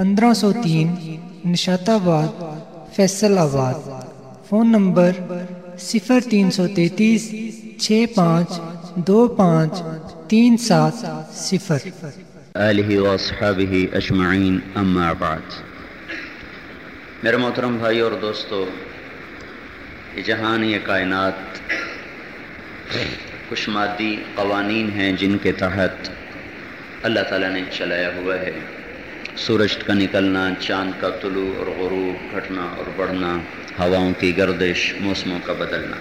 پندرہ سو تین نشات آباد فیصل آباد فون نمبر صفر تین سو تینتیس، چھ پانچ، دو پانچ، تین سات، صفر۔ آلہ و اصحابہ اجمعین، اما بعد۔ میرے محترم بھائی اور دوستو، یہ جہان، یہ کائنات کچھ مادی قوانین ہیں جن کے تحت اللہ تعالیٰ نے چلایا ہوا ہے۔ سورج کا نکلنا، چاند کا طلوع اور غروب گھٹنا اور بڑھنا، ہواؤں کی گردش، موسموں کا بدلنا۔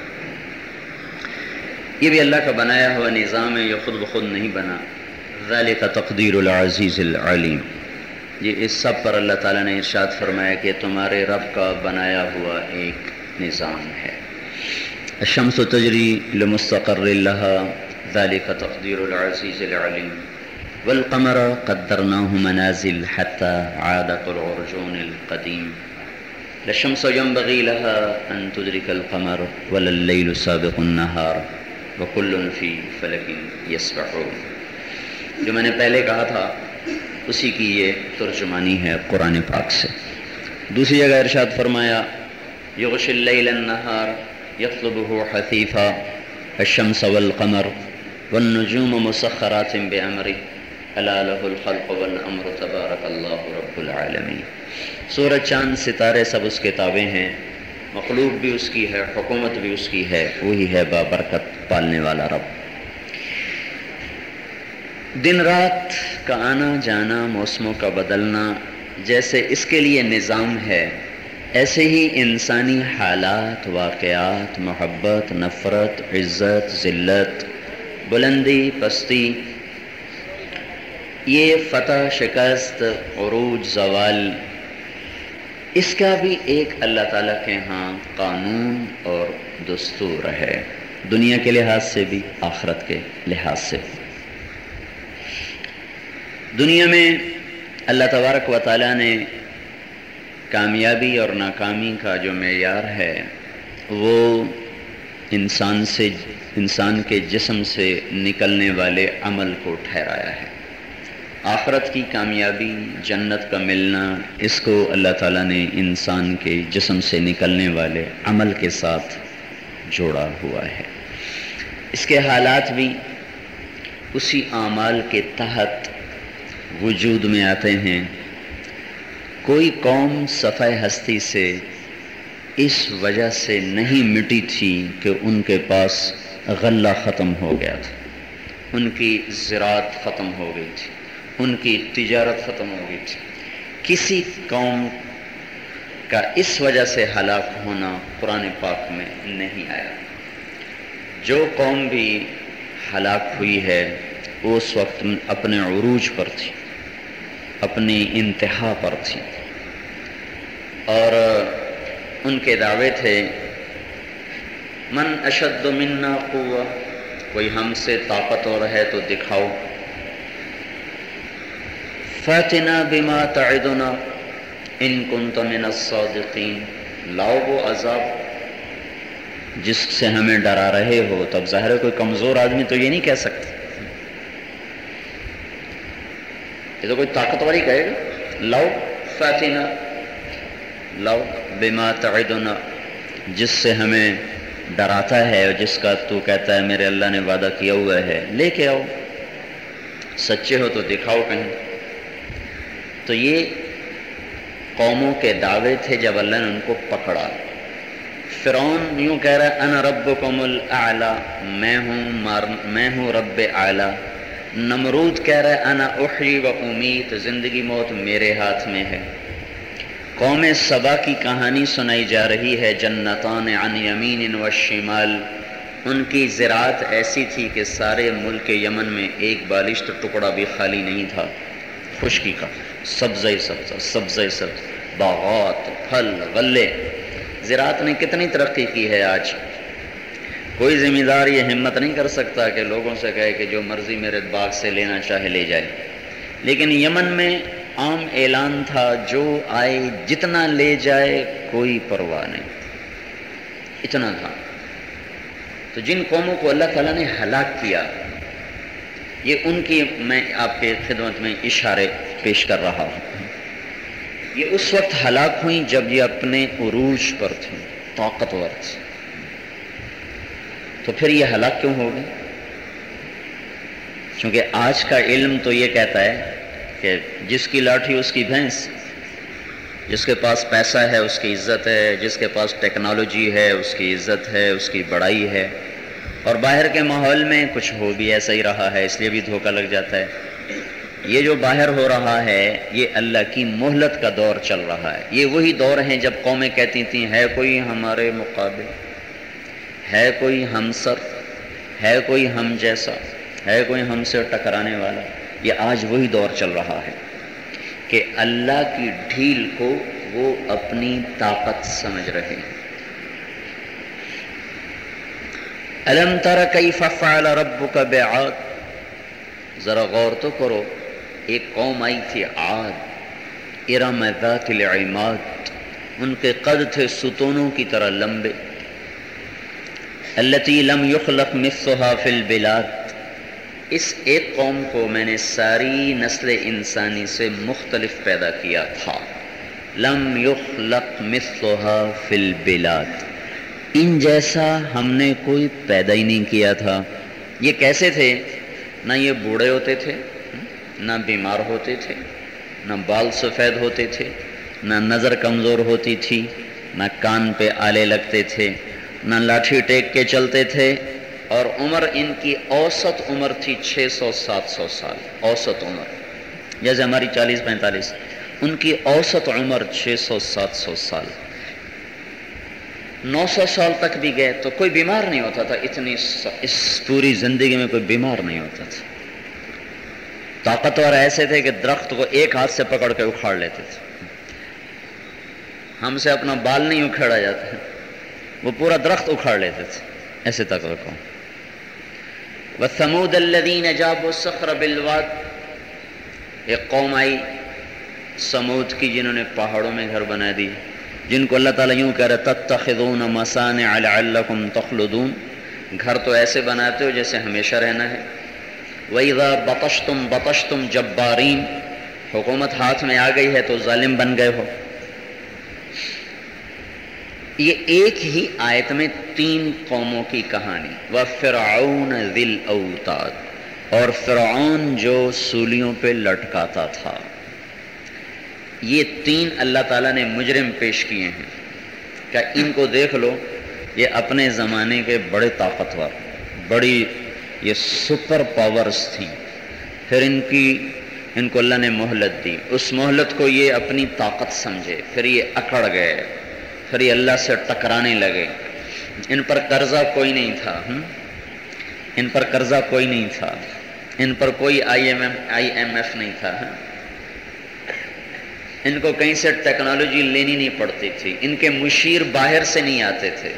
یہ بھی اللہ کا بنایا ہوا نظام ہے، یہ خود بخود نہیں بنا۔ ذالک تقدیر العزیز العلیم۔ یہ اس سب پر اللہ تعالیٰ نے ارشاد فرمایا کہ تمہارے رب کا بنایا ہوا ایک نظام ہے۔ الشمس تجری لمستقر اللہ ذالک تقدیر العزیز العلیم۔ والقمر قدرناه منازل حتى عاد كالعرجون القديم. لا الشمس ينبغي لها أن تدرك القمر، ولا الليل سابق النهار، وكل في فلك يسبحون. جو میں نے پہلے کہا تھا، اسی کی یہ ترجمانی ہے قرآن پاک سے. دوسری جگہ ارشاد فرمایا یغش اللیل النہار یطلبه حثیفا الشمس والقمر، والنجوم مسخرات بعمره الخلق والامر تبارک اللہ رب العالمین سورج چاند ستارے سب اس کے تابع ہیں، مخلوق بھی اس کی ہے، حکومت بھی اس کی ہے، وہی ہے بابرکت پالنے والا رب. دن رات کا آنا جانا، موسموں کا بدلنا، جیسے اس کے لیے نظام ہے، ایسے ہی انسانی حالات، واقعات، محبت، نفرت، عزت، ذلت، بلندی، پستی یہ فتح شکست عروج زوال، اس کا بھی ایک اللہ تعالیٰ کے ہاں قانون اور دستور ہے، دنیا کے لحاظ سے بھی، آخرت کے لحاظ سے بھی۔ دنیا میں اللہ تبارک و تعالیٰ نے کامیابی اور ناکامی کا جو معیار ہے، وہ انسان سے، انسان کے جسم سے نکلنے والے عمل کو ٹھہرایا ہے۔ آخرت کی کامیابی، جنت کا ملنا، اس کو اللہ تعالیٰ نے انسان کے جسم سے نکلنے والے عمل کے ساتھ جوڑا ہوا ہے۔ اس کے حالات بھی اسی اعمال کے تحت وجود میں آتے ہیں۔ کوئی قوم صفحہ ہستی سے اس وجہ سے نہیں مٹی تھی کہ ان کے پاس غلہ ختم ہو گیا تھا۔ ان کی زراعت ختم ہو گئی تھی۔ ان کی تجارت ختم ہو گئی تھی۔ کسی قوم کا اس وجہ سے ہلاک ہونا قرآن پاک میں نہیں آیا۔ جو قوم بھی ہلاک ہوئی ہے، وہ اس وقت اپنے عروج پر تھی، اپنی انتہا پر تھی۔ اور ان کے دعوے تھے، من اشد منا قوہ کوئی ہم سے طاقتور ہے تو دکھاؤ۔ فاتنا بما تعدنا ان كنت من الصادقین۔ لاؤ وہ عذاب جس سے ہمیں ڈرا رہے ہو۔ تب ظاہر کوئی کمزور آدمی تو یہ نہیں کہہ سکتا۔ یہ تو کوئی طاقتوری کہے گا۔ لاؤ فاتنا، لاؤ بما تعدنا، جس سے ہمیں ڈراتا ہے اور جس کا تو کہتا ہے میرے اللہ نے وعدہ کیا ہوا ہے۔ لے کے آؤ۔ سچے ہو تو دکھاؤ کہیں۔ تو یہ قوموں کے دعوے تھے جب اللہ نے ان کو پکڑا۔ فرعون یوں کہہ رہا ہے، انا ربکم الاعلا میں ہوں میں ہوں رب اعلیٰ۔ نمرود کہہ رہا ہے، انا احری و امید زندگی موت میرے ہاتھ میں ہے۔ قوم صبا کی کہانی سنائی جا رہی ہے، جنتان عن یمین و شمال۔ ان کی زراعت ایسی تھی کہ سارے ملک یمن میں ایک بالشت ٹکڑا بھی خالی نہیں تھا۔ خشکی کا۔ سبز سبز سبز سبز باغات پھل، غلے۔ زراعت نے کتنی ترقی کی ہے آج؟ کوئی ذمہ دار یہ ہمت نہیں کر سکتا کہ لوگوں سے کہے کہ جو مرضی میرے باغ سے لینا چاہے لے جائے۔ لیکن یمن میں عام اعلان تھا، جو آئے جتنا لے جائے کوئی پرواہ نہیں۔ اتنا تھا۔ تو جن قوموں کو اللہ تعالیٰ نے ہلاک کیا، یہ ان کی میں آپ کے خدمت میں اشارے پیش کر رہا ہوں۔ یہ اس وقت ہلاک ہوئیں جب یہ اپنے عروج پر تھیں طاقتور تھے۔ تو پھر یہ ہلاک کیوں ہو گئے؟ کیونکہ آج کا علم تو یہ کہتا ہے کہ جس کی لاٹھی اس کی بھینس، جس کے پاس پیسہ ہے اس کی عزت ہے، جس کے پاس ٹیکنالوجی ہے اس کی عزت ہے، اس کی بڑائی ہے۔ اور باہر کے ماحول میں کچھ ہو بھی ایسا ہی رہا ہے، اس لیے بھی دھوکہ لگ جاتا ہے۔ یہ جو باہر ہو رہا ہے، یہ اللہ کی مہلت کا دور چل رہا ہے۔ یہ وہی دور ہیں جب قومیں کہتی تھیں، ہے کوئی ہمارے مقابل، ہے کوئی ہم سر، ہے کوئی ہم جیسا، ہے کوئی ہم سے ٹکرانے والا۔ یہ آج وہی دور چل رہا ہے کہ اللہ کی ڈھیل کو وہ اپنی طاقت سمجھ رہے ہیں۔ علم تر کئی ففعل ربک بعاد؟ ذرا غور تو کرو۔ ایک قوم آئی تھی عاد ارم ذات العماد، ان کے قد تھے ستونوں کی طرح لمبے۔ التي لم يخلق مثلها في البلاد۔ اس ایک قوم کو میں نے ساری نسل انسانی سے مختلف پیدا کیا تھا۔ لم یخلق مثلها فی البلاد۔ ان جیسا ہم نے کوئی پیدا ہی نہیں کیا تھا۔ یہ کیسے تھے؟ نہ یہ بوڑھے ہوتے تھے نہ بیمار ہوتے تھے، نہ بال سفید ہوتے تھے، نہ نظر کمزور ہوتی تھی، نہ کان پہ آلے لگتے تھے، نہ لاٹھی ٹیک کے چلتے تھے۔ اور عمر ان کی اوسط عمر تھی چھ سو سات سو سال، اوسط عمر۔ جیسے ہماری چالیس پینتالیس، ان کی اوسط عمر چھ سو سات سو سال۔ نو سو سال تک بھی گئے تو کوئی بیمار نہیں ہوتا تھا، اتنی اس پوری زندگی میں کوئی بیمار نہیں ہوتا تھا۔ طاقتور ایسے تھے کہ درخت کو ایک ہاتھ سے پکڑ کے اکھاڑ لیتے تھے۔ ہم سے اپنا بال نہیں اکھاڑا جاتا وہ پورا درخت اکھاڑ لیتے تھے۔ ایسے تک رکھو۔ وَثَمُودَ الَّذِينَ جَابُوا الصَّخْرَ بِالْوَادِ۔ ایک قوم آئی، سمود کی، جنہوں نے پہاڑوں میں گھر بنا دی۔ جن کو اللہ تعالیٰ یوں کہہ رہے تَتَّخِذُونَ مَسَانِعَ لَعَلَّكُمْ تَخْلُدُونَ۔ گھر تو ایسے بناتے ہو جیسے ہمیشہ رہنا ہے۔ وَإِذَا بَطَشْتُمْ بَطَشْتُمْ جَبَّارِينَ، حکومت ہاتھ میں آ گئی ہے تو ظالم بن گئے ہو۔ یہ ایک ہی آیت میں تین قوموں کی کہانی۔ وہ فرعون ذل اوتاد اور فرعون جو سولیوں پہ لٹکاتا تھا۔ یہ تین اللہ تعالیٰ نے مجرم پیش کیے ہیں۔ کیا ان کو دیکھ لو، یہ اپنے زمانے کے بڑے طاقتور، بڑی یہ سپر پاورز تھیں پھر ان کی، ان کو اللہ نے مہلت دی۔ اس مہلت کو یہ اپنی طاقت سمجھے۔ پھر یہ اکڑ گئے۔ پھر یہ اللہ سے ٹکرانے لگے۔ ان پر قرضہ کوئی نہیں تھا۔ ان پر قرضہ کوئی نہیں تھا۔ ان پر کوئی I M M, I M F نہیں تھا۔ ان کو کہیں سے ٹیکنالوجی لینی نہیں پڑتی تھی۔ ان کے مشیر باہر سے نہیں آتے تھے۔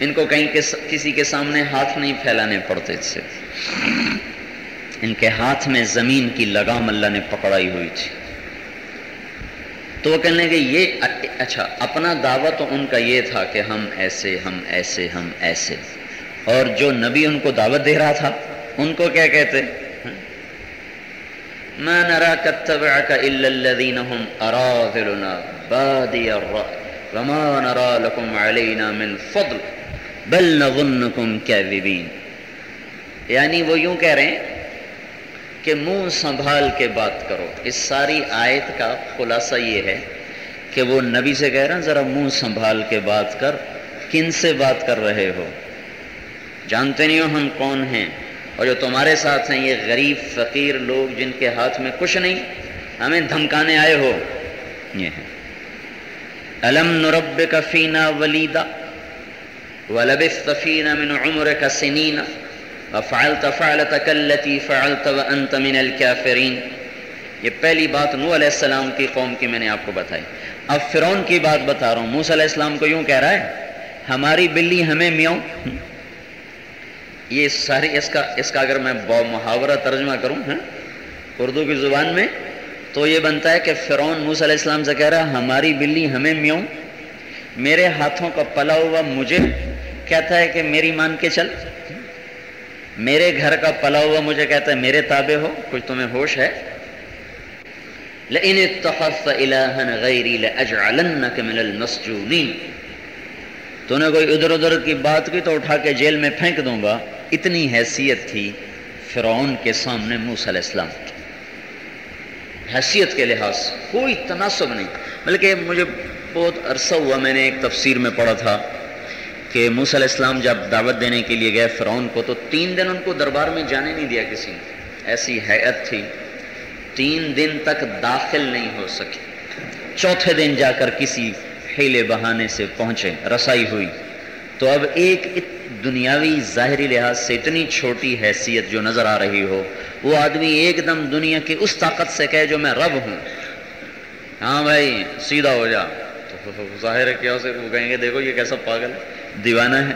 ان کو کہیں کسی کے سامنے ہاتھ نہیں پھیلانے پڑتے تھے۔ ان کے ہاتھ میں زمین کی لگام اللہ نے پکڑائی ہوئی تھی۔ تو وہ کہنے کہ یہ اچھا اپنا دعویٰ تو ان کا یہ تھا کہ ہم ایسے ہم ایسے ہم ایسے۔ اور جو نبی ان کو دعوت دے رہا تھا، ان کو کیا کہتے؟ ما نراك اتبعك الا الذين هم اراذلنا بادي الراي وما نرى لكم علينا من فضل۔ بل نظنكم كاذبين یعنی وہ یوں کہہ رہے ہیں کہ منہ سنبھال کے بات کرو۔ اس ساری آیت کا خلاصہ یہ ہے کہ وہ نبی سے کہہ رہے ہیں، ذرا منہ سنبھال کے بات کر، کن سے بات کر رہے ہو؟ جانتے نہیں ہو ہم کون ہیں۔ اور جو تمہارے ساتھ ہیں، یہ غریب، فقیر لوگ جن کے ہاتھ میں کچھ نہیں، ہمیں دھمکانے آئے ہو۔ یہ ہے۔ علم نرب کا فینا ولیدا ولبث فینا من عمر کا سنینا وفعلت فعلتك التي فعلت وانت من الكافرين. یہ پہلی بات نو علیہ السلام کی قوم کی میں نے آپ کو بتائی. اب فرون کی بات بتا رہا ہوں. موس علیہ السلام کو یوں کہہ رہا ہے، ہماری بلی ہمیں میوں. یہ ساری اس کا اس کا اگر میں محاورہ ترجمہ کروں ہاں اردو کی زبان میں، تو یہ بنتا ہے کہ فرعون موسیٰ علیہ السلام سے کہہ رہا ہے، ہماری بلی ہمیں میوں. میرے ہاتھوں کا پلا ہوا مجھے کہتا ہے کہ میری مان کے چل۔ میرے گھر کا پلا ہوا مجھے کہتا ہے میرے تابع ہو، کچھ تمہیں ہوش ہے۔ لَإِنِ اتَّخَذْتَ إِلَٰهًا غَيْرِي لَأَجْعَلَنَّكَ مِنَ الْمَسْجُونِينَ تو نے کوئی ادھر ادھر کی بات کی تو اٹھا کے جیل میں پھینک دوں گا۔ اتنی حیثیت تھی فرعون کے سامنے موسیٰ علیہ السلام۔ کی حیثیت کے لحاظ کوئی تناسب نہیں، بلکہ مجھے بہت عرصہ ہوا میں نے ایک تفسیر میں پڑھا تھا۔ کہ موسیٰ علیہ السلام جب دعوت دینے کے لیے گئے فرعون کو، تو تین دن ان کو دربار میں جانے نہیں دیا کسی نے۔ ایسی حیعت تھی۔ تین دن تک داخل نہیں ہو سکی چوتھے دن جا کر کسی ہیلے بہانے سے پہنچے، رسائی ہوئی۔ تو اب ایک دنیاوی ظاہری لحاظ سے اتنی چھوٹی حیثیت جو نظر آ رہی ہو، وہ آدمی ایک دم دنیا کی اس طاقت سے کہے جو میں رب ہوں۔ ہاں بھائی، سیدھا ہو جا۔ تو ظاہر ہے کیا اسے وہ کہیں گے، دیکھو یہ کیسا پاگل ہے۔ دیوانہ ہے۔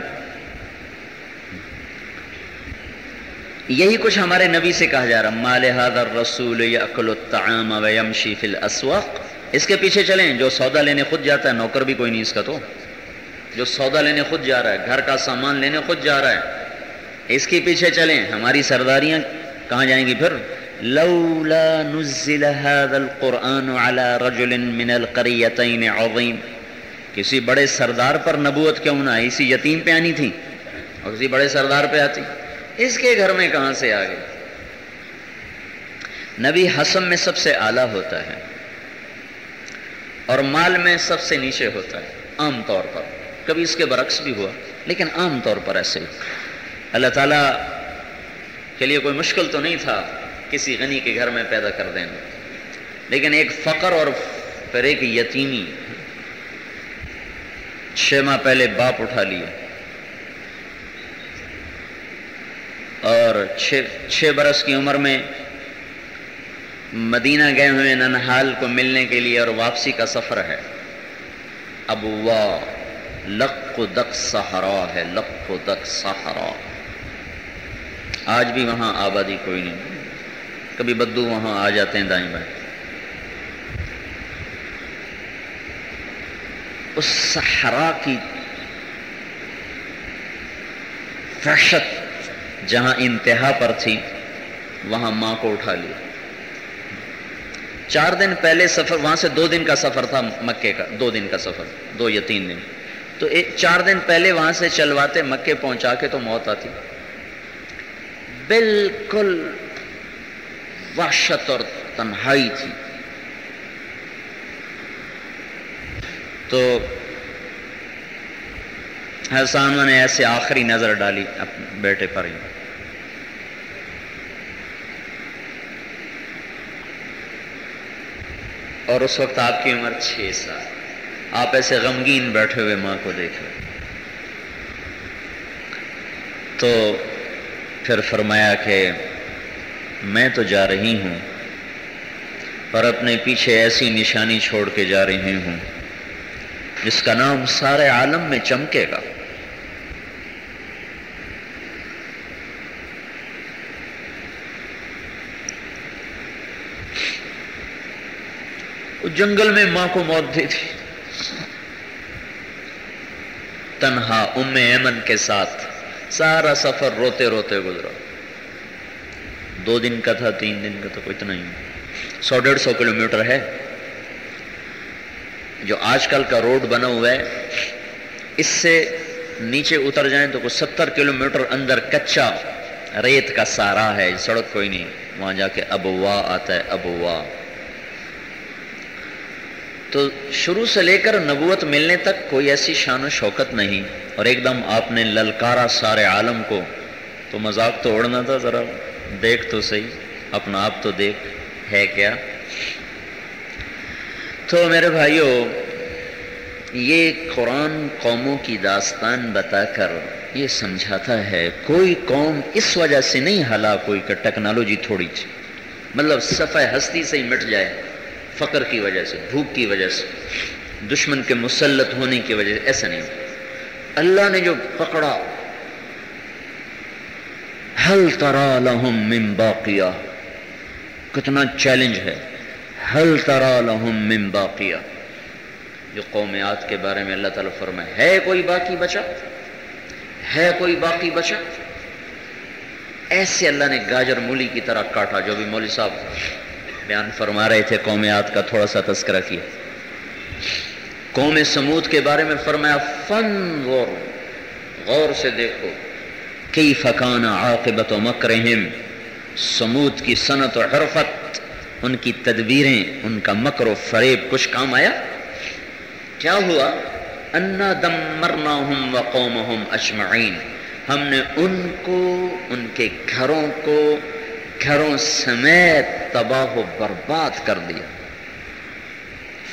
یہی کچھ ہمارے نبی سے کہا جا رہا مال حاضر رسول یاکل الطعام ویمشی فی الاسواق۔ اس کے پیچھے چلیں، جو سودا لینے خود جاتا ہے، نوکر بھی کوئی نہیں اس کا تو۔ جو سودا لینے خود جا رہا ہے، گھر کا سامان لینے خود جا رہا ہے، اس کے پیچھے چلیں۔ ہماری سرداریاں کہاں جائیں گی پھر؟ لولا نزل هذا القرآن على رجل من القريتين عظيم کسی بڑے سردار پر نبوت کیوں نہ اسی یتیم پہ آنی تھی اور کسی بڑے سردار پہ آتی۔ اس کے گھر میں کہاں سے آگے نبی حسم میں سب سے اعلیٰ ہوتا ہے اور مال میں سب سے نیچے ہوتا ہے، عام طور پر۔ کبھی اس کے برعکس بھی ہوا، لیکن عام طور پر ایسے ہی۔ اللہ تعالیٰ کے لیے کوئی مشکل تو نہیں تھا کسی غنی کے گھر میں پیدا کر دینا۔ لیکن ایک فقر اور پھر ایک یتیمی چھ ماہ پہلے باپ اٹھا لیا اور چھ برس کی عمر میں مدینہ گئے ہوئے ننحال کو ملنے کے لیے اور واپسی کا سفر ہے۔ اب لق دق سہارا ہے، لق دق سہارا آج بھی وہاں آبادی کوئی نہیں۔ کبھی بدو وہاں آ جاتے ہیں دائیں بائیں۔ اس سہارا کی فحشت جہاں انتہا پر تھی، وہاں ماں کو اٹھا لیا۔ چار دن پہلے سفر، وہاں سے دو دن کا سفر تھا مکے کا، دو دن کا سفر، دو یا تین دن۔ تو ایک، چار دن پہلے وہاں سے چلواتے مکے پہنچا کے تو موت آتی۔ بالکل وحشت اور تنہائی تھی۔ تو حسان نے ایسے آخری نظر ڈالی اپنے بیٹے پر ہی۔ اور اس وقت آپ کی عمر چھ سال۔ آپ ایسے غمگین بیٹھے ہوئے ماں کو دیکھے۔ تو پھر فرمایا کہ میں تو جا رہی ہوں، پر اپنے پیچھے ایسی نشانی چھوڑ کے جا رہی ہوں۔ جس کا نام سارے عالم میں چمکے گا۔ جنگل میں ماں کو موت دی۔ تھی تنہا ام ایمن کے ساتھ سارا سفر روتے روتے گزرا۔ دو دن کا تھا، تین دن کا تھا کوئی اتنا ہی۔ سو ڈیڑھ سو کلو میٹر ہے۔ جو آج کل کا روڈ بنا ہوا ہے، اس سے نیچے اتر جائیں تو کوئی ستر کلو میٹر اندر کچا ریت کا سارا ہے سڑک کوئی نہیں، وہاں جا کے ابوا آتا ہے، ابوا۔ تو شروع سے لے کر نبوت ملنے تک کوئی ایسی شان و شوکت نہیں۔ اور ایک دم آپ نے للکارا سارے عالم کو، تو مذاق تو اڑنا تھا ذرا، دیکھ تو صحیح، اپنا آپ تو دیکھ، ہے کیا؟ تو میرے بھائیوں یہ قرآن قوموں کی داستان بتا کر یہ سمجھاتا ہے، کوئی قوم اس وجہ سے نہیں ہلا کوئی کہ ٹیکنالوجی تھوڑی تھی مطلب صفحہ ہستی سے ہی مٹ جائے، فقر کی وجہ سے، بھوک کی وجہ سے، دشمن کے مسلط ہونے کی وجہ سے، ایسا نہیں۔ اللہ نے جو پکڑا حل ترا لہم من باقیہ؟ کتنا چیلنج ہے۔ حل ترا لہم من باقیہ جو قومیات کے بارے میں اللہ تعالیٰ فرمائے، ہے کوئی باقی بچا؟ ہے کوئی باقی بچا؟ ایسے اللہ نے گاجر مولی کی طرح کاٹا، جو بھی مولوی صاحب بیان فرما رہے تھے قومیات کا تھوڑا سا تذکرہ کیا۔ قوم سمود کے بارے میں فرمایا فن غور غور سے دیکھو کئی فقان عاقبت و مکرہم، سمود کی صنعت و حرفت ان کی تدبیریں، ان کا مکر و فریب، کچھ کام آیا؟ کیا ہوا؟ انا دمرناہم وقومہم اجمعین۔ ہم نے ان کو، ان کے گھروں کو، گھروں سمیت تباہ و برباد کر دیا۔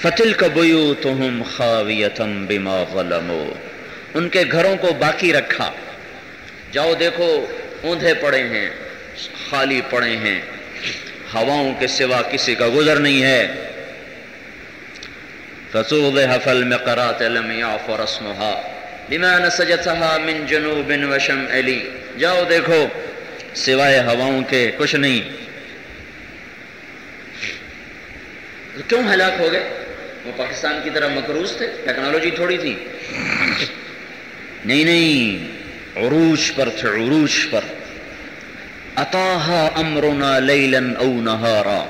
فتل کا بیوتہم خاویتم بما غلمو ان کے گھروں کو باقی رکھا۔ جاؤ دیکھو، اوندھے پڑے ہیں، خالی پڑے ہیں۔ ہواؤں کے سوا کسی کا گزر نہیں ہے۔ فصوبها فالمقرات لم يعف رسمها بما نسجتها من جنوب وشمعلی جاؤ دیکھو، سوائے ہواؤں کے کچھ نہیں۔ کیوں ہلاک ہو گئے؟ وہ پاکستان کی طرح مقروض تھے، ٹیکنالوجی تھوڑی تھی۔ نہیں نہیں، عروج پر تھے، عروج پر۔ اتاہا امرنا لیلا او نہارا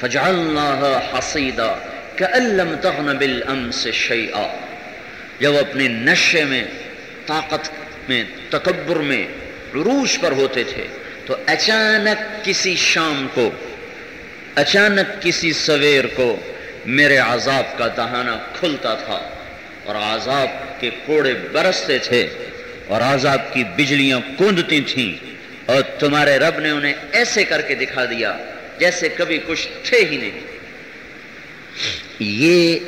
فجعلناها حصیدا کألم تغن بالامس شیئا جب اپنے نشے میں، طاقت میں، تکبر میں عروج پر ہوتے تھے، تو اچانک کسی شام کو، اچانک کسی سویر کو میرے عذاب کا دہانہ کھلتا تھا، اور عذاب کے کوڑے برستے تھے، اور عذاب کی بجلیاں کوندتی تھیں۔ اور تمہارے رب نے انہیں ایسے کر کے دکھا دیا جیسے کبھی کچھ تھے ہی نہیں۔ یہ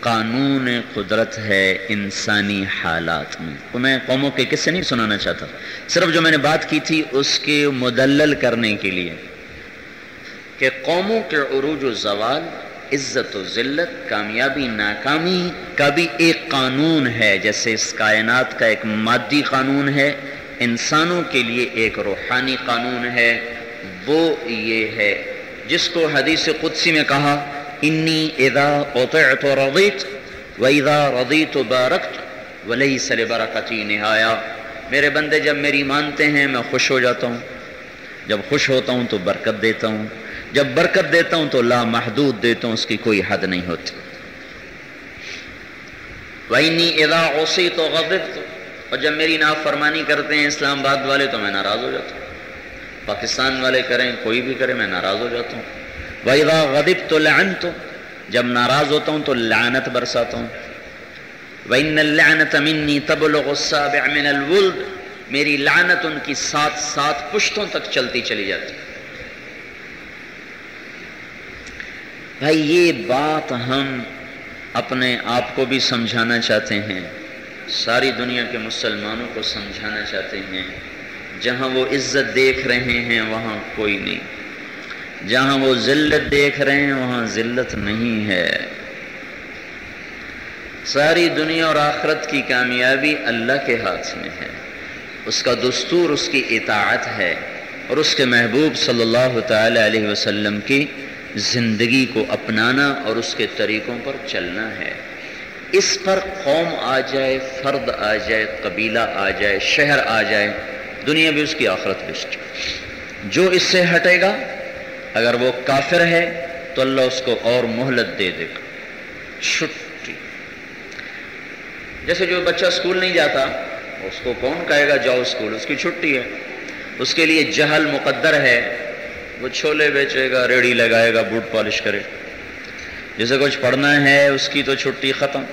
قانون قدرت ہے انسانی حالات میں۔ تو میں قوموں کے کس سے نہیں سنانا چاہتا۔ صرف جو میں نے بات کی تھی اس کے مدلل کرنے کے لیے۔ کہ قوموں کے عروج و زوال، عزت و ذلت، کامیابی، ناکامی، کا بھی ایک قانون ہے، جیسے اس کائنات کا ایک مادی قانون ہے۔ انسانوں کے لیے ایک روحانی قانون ہے، وہ یہ ہے۔ جس کو حدیث قدسی میں کہا، انی اذا قطعت رضیت و اذا رضیت بارکت ولیس لبرکتی نہایا۔ میرے بندے، جب میری مانتے ہیں، میں خوش ہو جاتا ہوں۔ جب خوش ہوتا ہوں تو برکت دیتا ہوں۔ جب برکت دیتا ہوں تو لا محدود دیتا ہوں، اس کی کوئی حد نہیں ہوتی۔ وَإِنِّي اِذَا عُصِيتُ غَضِبْتُ اور جب میری نافرمانی کرتے ہیں اسلام آباد والے تو میں ناراض ہو جاتا ہوں۔ پاکستان والے کریں، کوئی بھی کرے، میں ناراض ہو جاتا ہوں۔ وَإِذَا غَضِبْتُ لَعَنْتُ، جب ناراض ہوتا ہوں تو لعنت برساتا ہوں۔ وَإِنَّ اللَّعْنَةَ مِنِّي تَبْلُغُ السَّابِعَ مِنَ الْوُلْدِ، میری لعنت ان کی سات سات پشتوں تک چلتی چلی جاتی۔ بھائی، یہ بات ہم اپنے آپ کو بھی سمجھانا چاہتے ہیں۔ ساری دنیا کے مسلمانوں کو سمجھانا چاہتے ہیں۔ جہاں وہ عزت دیکھ رہے ہیں، وہاں کوئی نہیں۔ جہاں وہ ذلت دیکھ رہے ہیں، وہاں ذلت نہیں ہے۔ ساری دنیا اور آخرت کی کامیابی اللہ کے ہاتھ میں ہے۔ اس کا دستور، اس کی اطاعت ہے۔ اور اس کے محبوب صلی اللہ تعالی علیہ وسلم کی زندگی کو اپنانا اور اس کے طریقوں پر چلنا ہے۔ اس پر قوم آ جائے، فرد آ جائے، قبیلہ آ جائے، شہر آ جائے، دنیا بھی اس کی آخرت بشٹ جو اس سے ہٹے گا، اگر وہ کافر ہے، تو اللہ اس کو اور مہلت دے دے گا۔ چھٹی۔ جیسے جو بچہ اسکول نہیں جاتا، اس کو کون کہے گا، جاؤ اسکول، اس کی چھٹی ہے۔ اس کے لیے جہل مقدر ہے۔ وہ چھولے بیچے گا، ریڑھی لگائے گا، بوٹ پالش کرے۔ جسے کچھ پڑھنا ہے، اس کی تو چھٹی ختم،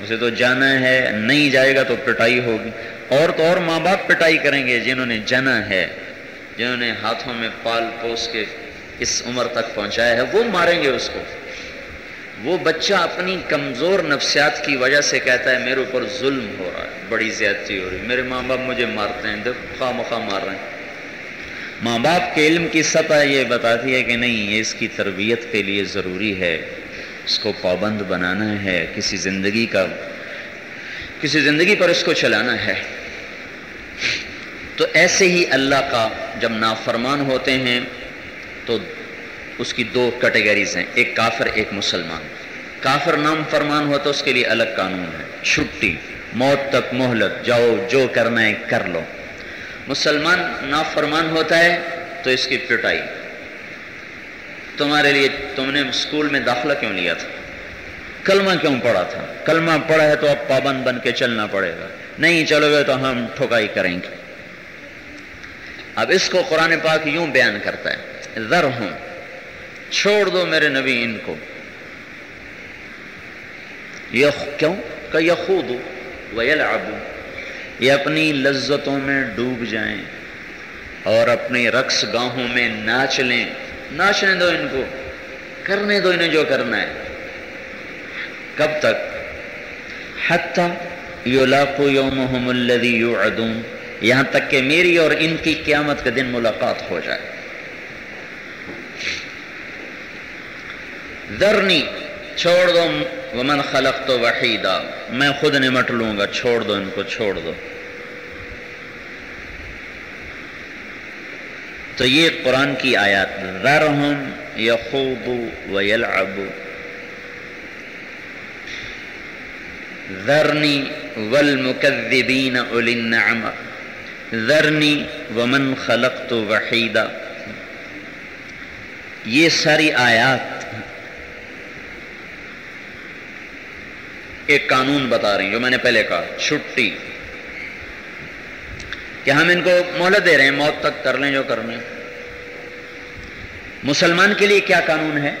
اسے تو جانا ہے، نہیں جائے گا تو پٹائی ہوگی۔ اور تو اور ماں باپ پٹائی کریں گے، جنہوں نے جنا ہے، جنہوں نے ہاتھوں میں پال پوس کے اس عمر تک پہنچایا ہے، وہ ماریں گے اس کو۔ وہ بچہ اپنی کمزور نفسیات کی وجہ سے کہتا ہے، میرے اوپر ظلم ہو رہا ہے، بڑی زیادتی ہو رہی ہے۔ میرے ماں باپ مجھے مارتے ہیں دیکھ خواہ مخواہ مار رہے ہیں۔ ماں باپ کے علم کی سطح یہ بتاتی ہے کہ نہیں، یہ اس کی تربیت کے لیے ضروری ہے۔ اس کو پابند بنانا ہے، کسی زندگی کا، کسی زندگی پر اس کو چلانا ہے۔ تو ایسے ہی اللہ کا جب نافرمان ہوتے ہیں، تو اس کی دو کیٹیگریز ہیں، ایک کافر، ایک مسلمان۔ کافر نام فرمان ہو تو اس کے لیے الگ قانون ہے۔ چھٹی، موت تک مہلت، جاؤ جو کرنا ہے، کر لو۔ مسلمان نافرمان ہوتا ہے تو اس کی پٹائی۔ تمہارے لیے تم نے اسکول میں داخلہ کیوں لیا تھا؟ کلمہ کیوں پڑھا تھا؟ کلمہ پڑھا ہے تو اب پابند بن کے چلنا پڑے گا۔ نہیں چلو گے تو ہم ٹھوکائی کریں گے۔ اب اس کو قرآن پاک یوں بیان کرتا ہے۔ ذر ہوں، چھوڑ دو میرے نبی ان کو۔ یہ کیوں؟ کہ یہ خود یہ اپنی لذتوں میں ڈوب جائیں اور اپنی رقص گاہوں میں ناچ لیں۔ ناچنے دو ان کو، کرنے دو انہیں جو کرنا ہے۔ کب تک؟ حتی یولاقو یومہم الذی یوعدون، یہاں تک کہ میری اور ان کی قیامت کے دن ملاقات ہو جائے۔ ذرنی، چھوڑ دو، ومن خلق تو وحیدہ میں خود نمٹ لوں گا، چھوڑ دو ان کو، چھوڑ دو۔ تو یہ قرآن کی آیات، ذرہم یخوض ویلعب ذرنی والمکذبین اولی النعم۔ ذرنی ومن خلقت وحیدہ یہ ساری آیات ایک قانون بتا رہی ہیں، جو میں نے پہلے کہا، چھٹی۔ کہ ہم ان کو مہلت دے رہے ہیں، موت تک کر لیں جو کرنے مسلمان کے لیے کیا قانون ہے؟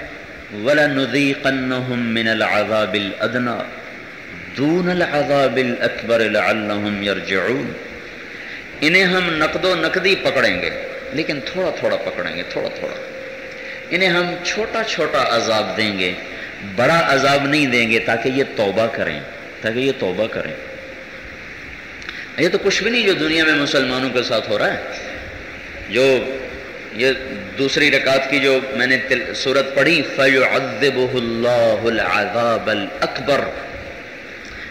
وَلَنُذِيقَنَّهُم مِّنَ الْعَذَابِ الْأَدْنَى دُونَ الْعَذَابِ الْأَكْبَرِ لَعَلَّهُمْ يَرْجِعُونَ۔ انہیں ہم نقد و نقدی پکڑیں گے، لیکن تھوڑا تھوڑا پکڑیں گے، تھوڑا تھوڑا۔ انہیں ہم چھوٹا چھوٹا عذاب دیں گے، بڑا عذاب نہیں دیں گے تاکہ یہ توبہ کریں، تاکہ یہ توبہ کریں۔ یہ تو کچھ بھی نہیں جو دنیا میں مسلمانوں کے ساتھ ہو رہا ہے، جو یہ دوسری رکعت کی جو میں نے صورت پڑھی، فَيُعَذِّبُهُ اللَّهُ الْعَذَابَ الْأَكْبَرُ۔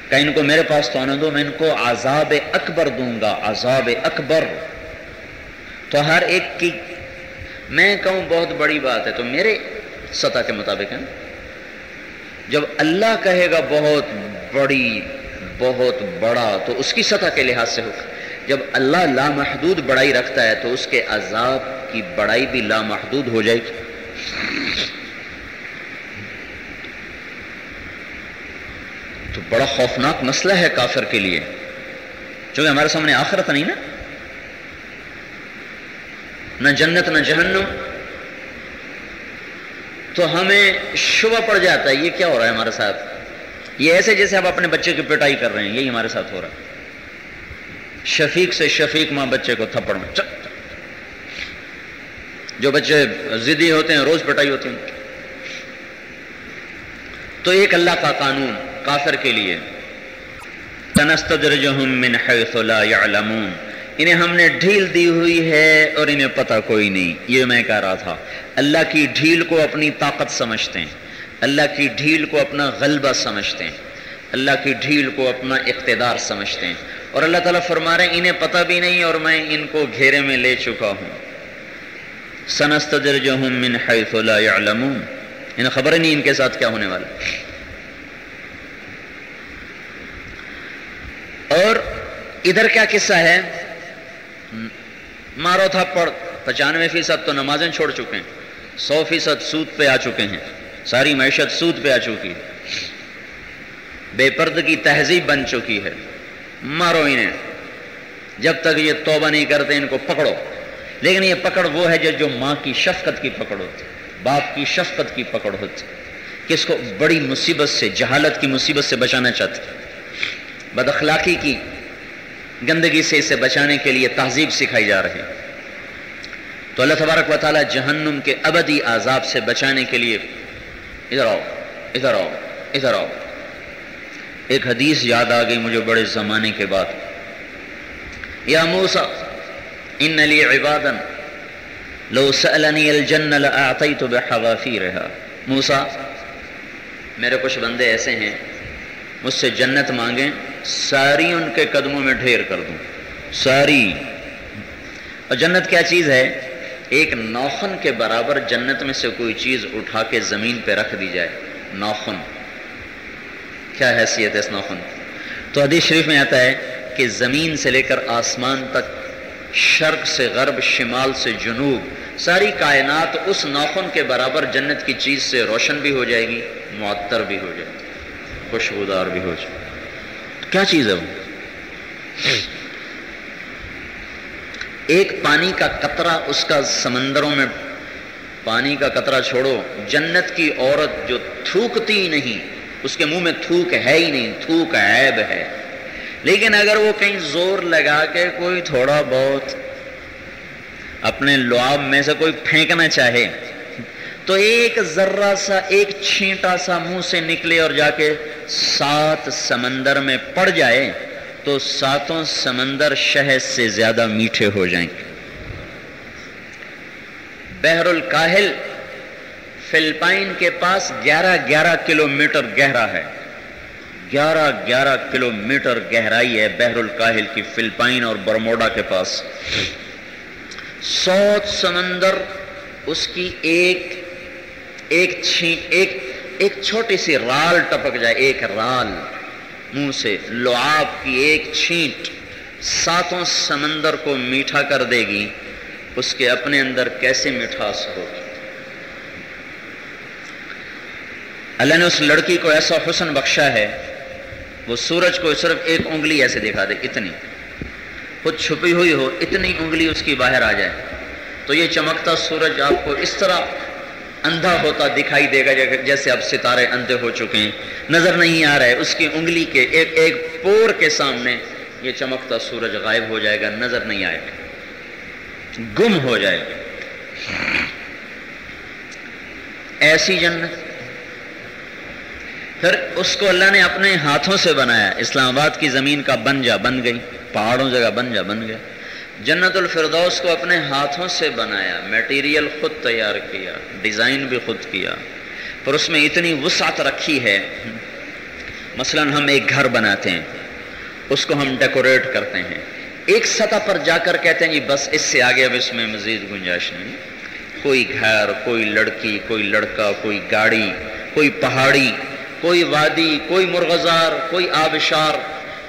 کہ ان کو میرے پاس تو آنے دو، میں ان کو عذاب اکبر دوں گا، عذاب اکبر۔ تو ہر ایک کی، میں کہوں بہت بڑی بات ہے، تو میرے سطح کے مطابق ہے جب اللہ کہے گا بہت بڑی بہت بڑا، تو اس کی سطح کے لحاظ سے ہوگا جب اللہ لامحدود بڑائی رکھتا ہے، تو اس کے عذاب کی بڑائی بھی لامحدود ہو جائے گی۔ تو بڑا خوفناک مسئلہ ہے کافر کے لیے۔ چونکہ ہمارے سامنے آخرت نہیں نا۔ نہ جنت، نہ جہنم۔ تو ہمیں شبہ پڑ جاتا ہے، یہ کیا ہو رہا ہے ہمارے ساتھ؟ یہ ایسے جیسے آپ اپنے بچے کی پٹائی کر رہے ہیں، یہی ہمارے ساتھ ہو رہا ہے۔ شفیق سے شفیق ماں بچے کو تھپڑ میں جو بچے ضدی ہوتے ہیں، روز پٹائی ہوتی ہیں۔ تو ایک اللہ کا قانون کافر کے لیے من حیث لا يعلمون انہیں ہم نے ڈھیل دی ہوئی ہے اور انہیں پتہ کوئی نہیں۔ یہ میں کہہ رہا تھا، اللہ کی ڈھیل کو اپنی طاقت سمجھتے ہیں۔ اللہ کی ڈھیل کو اپنا غلبہ سمجھتے ہیں، اللہ کی ڈھیل کو اپنا اقتدار سمجھتے ہیں۔ اور اللہ تعالیٰ فرما رہے ہیں، انہیں پتہ بھی نہیں اور میں ان کو گھیرے میں لے چکا ہوں۔ سنستدرجہم من حیث لا يعلمون انہیں خبر نہیں ان کے ساتھ کیا ہونے والا۔ اور ادھر کیا قصہ ہے؟ مارو تھا پڑ پچانوے فیصد تو نمازیں چھوڑ چکے ہیں، سو فیصد سود پہ آ چکے ہیں۔ ساری معیشت سود پہ آ چکی ہے۔ بے پرد کی تہذیب بن چکی ہے۔ مارو انہیں۔ جب تک یہ توبہ نہیں کرتے ان کو پکڑو۔ لیکن یہ پکڑ وہ ہے جو جو ماں کی شفقت کی پکڑ ہوتی باپ کی شفقت کی پکڑ ہوتی کہ اس کو بڑی مصیبت سے، جہالت کی مصیبت سے بچانا چاہتے بد اخلاقی کی گندگی سے اسے بچانے کے لیے تہذیب سکھائی جا رہی تو اللہ تبارک و تعالی جہنم کے ابدی عذاب سے بچانے کے لیے ادھر آؤ ادھر آؤ ادھر آؤ۔ ایک حدیث یاد آ گئی مجھے بڑے زمانے کے بعد۔ یا موسا ان علی عبادن، لو سألنی الجن لأعطیت بحوافیرها موسیٰ، میرے کچھ بندے ایسے ہیں، مجھ سے جنت مانگیں، ساری ان کے قدموں میں ڈھیر کر دوں۔ ساری۔ اور جنت کیا چیز ہے؟ ایک نوخن کے برابر جنت میں سے کوئی چیز اٹھا کے زمین پہ رکھ دی جائے۔ نوخن۔ کیا حیثیت ہے اس نوخن؟ تو حدیث شریف میں آتا ہے کہ زمین سے لے کر آسمان تک، شرق سے غرب، شمال سے جنوب، ساری کائنات اس نوخن کے برابر جنت کی چیز سے روشن بھی ہو جائے گی، معطر بھی ہو جائے گی، خوشبودار بھی ہو جائے کیا چیز ہے وہ؟ ایک پانی کا قطرہ اس کا سمندروں میں پانی کا قطرہ چھوڑو، جنت کی عورت جو تھوکتی نہیں، اس کے منہ میں تھوک ہے ہی نہیں، تھوک عیب ہے۔ لیکن اگر وہ کہیں زور لگا کے کوئی تھوڑا بہت اپنے لعاب میں سے کوئی پھینکنا چاہے، تو ایک ذرہ سا، ایک چھینٹا سا منہ سے نکلے اور جا کے سات سمندر میں پڑ جائے۔ تو ساتوں سمندر شہد سے زیادہ میٹھے ہو جائیں۔ گے بحر الکاہل فلپائن کے پاس گیارہ گیارہ کلو میٹر گہرا ہے۔ گیارہ گیارہ کلو میٹر گہرائی ہے بحر الکاہل کی فلپائن اور برموڈا کے پاس۔ سوت سمندر اس کی ایک ایک ایک ایک چھوٹی سی رال ٹپک جائے، ایک رال۔ منہ سے، لعاب کی ایک چھینٹ ساتوں سمندر کو میٹھا کر دے گی، اس کے اپنے اندر کیسے مٹھاس ہوگی؟ اللہ نے اس لڑکی کو ایسا حسن بخشا ہے، وہ سورج کو صرف ایک انگلی ایسے دکھا دے، اتنی۔ خود چھپی ہوئی ہو، اتنی انگلی اس کی باہر آ جائے۔ تو یہ چمکتا سورج آپ کو اس طرح اندھا ہوتا دکھائی دے گا جیسے اب ستارے اندھے ہو چکے ہیں۔ نظر نہیں آ رہا ہے۔ اس کی انگلی کے ایک ایک پور کے سامنے یہ چمکتا سورج غائب ہو جائے گا۔ نظر نہیں آئے گا۔ گم ہو جائے گا۔ ایسی جنت۔ پھر اس کو اللہ نے اپنے ہاتھوں سے بنایا۔ اسلام آباد کی زمین کا بن جا بن گئی۔ پہاڑوں جگہ بن جا بن گیا۔ جنت الفردوس کو اپنے ہاتھوں سے بنایا میٹیریل خود تیار کیا ڈیزائن بھی خود کیا۔ پر اس میں اتنی وسعت رکھی ہے، مثلا ہم ایک گھر بناتے ہیں، اس کو ہم ڈیکوریٹ کرتے ہیں۔ ایک سطح پر جا کر کہتے ہیں جی بس اس سے آگے اب اس میں مزید گنجائش نہیں۔ کوئی گھر، کوئی لڑکی، کوئی لڑکا، کوئی گاڑی، کوئی پہاڑی، کوئی وادی، کوئی مرغزار کوئی آبشار،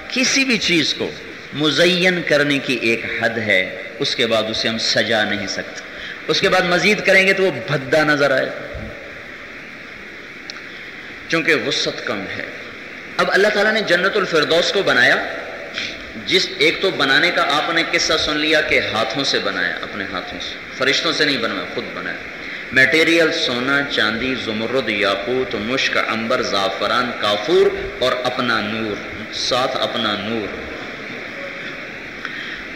کسی بھی چیز کو مزین کرنے کی ایک حد ہے، اس کے بعد اسے ہم سجا نہیں سکتے۔ اس کے بعد مزید کریں گے تو وہ بھدا نظر آئے۔ چونکہ وسط کم ہے۔ اب اللہ تعالیٰ نے جنت الفردوس کو بنایا۔ جس، ایک تو بنانے کا آپ نے قصہ سن لیا کہ ہاتھوں سے بنایا، اپنے ہاتھوں سے۔ فرشتوں سے نہیں بنایا، خود بنایا۔ میٹیریل، سونا، چاندی، زمرد، یاقوت، مشک، امبر، زعفران، کافور اور اپنا نور۔ ساتھ اپنا نور۔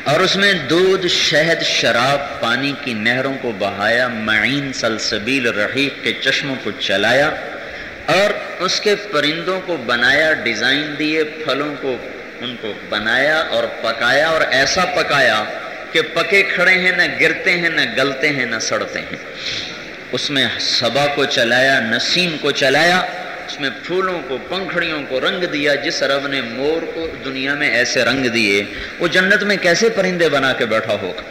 اور اس میں دودھ، شہد، شراب، پانی کی نہروں کو بہایا، معین سلسبیل رحیق کے چشموں کو چلایا اور اس کے پرندوں کو بنایا، ڈیزائن دیے، پھلوں کو ان کو بنایا اور پکایا اور ایسا پکایا کہ پکے کھڑے ہیں، نہ گرتے ہیں، نہ گلتے ہیں، نہ سڑتے ہیں۔ اس میں سبا کو چلایا، نسیم کو چلایا اس میں پھولوں کو، پنکھڑیوں کو رنگ دیا، جس رب نے مور کو دنیا میں ایسے رنگ دیے، وہ جنت میں کیسے پرندے بنا کے بیٹھا ہوگا؟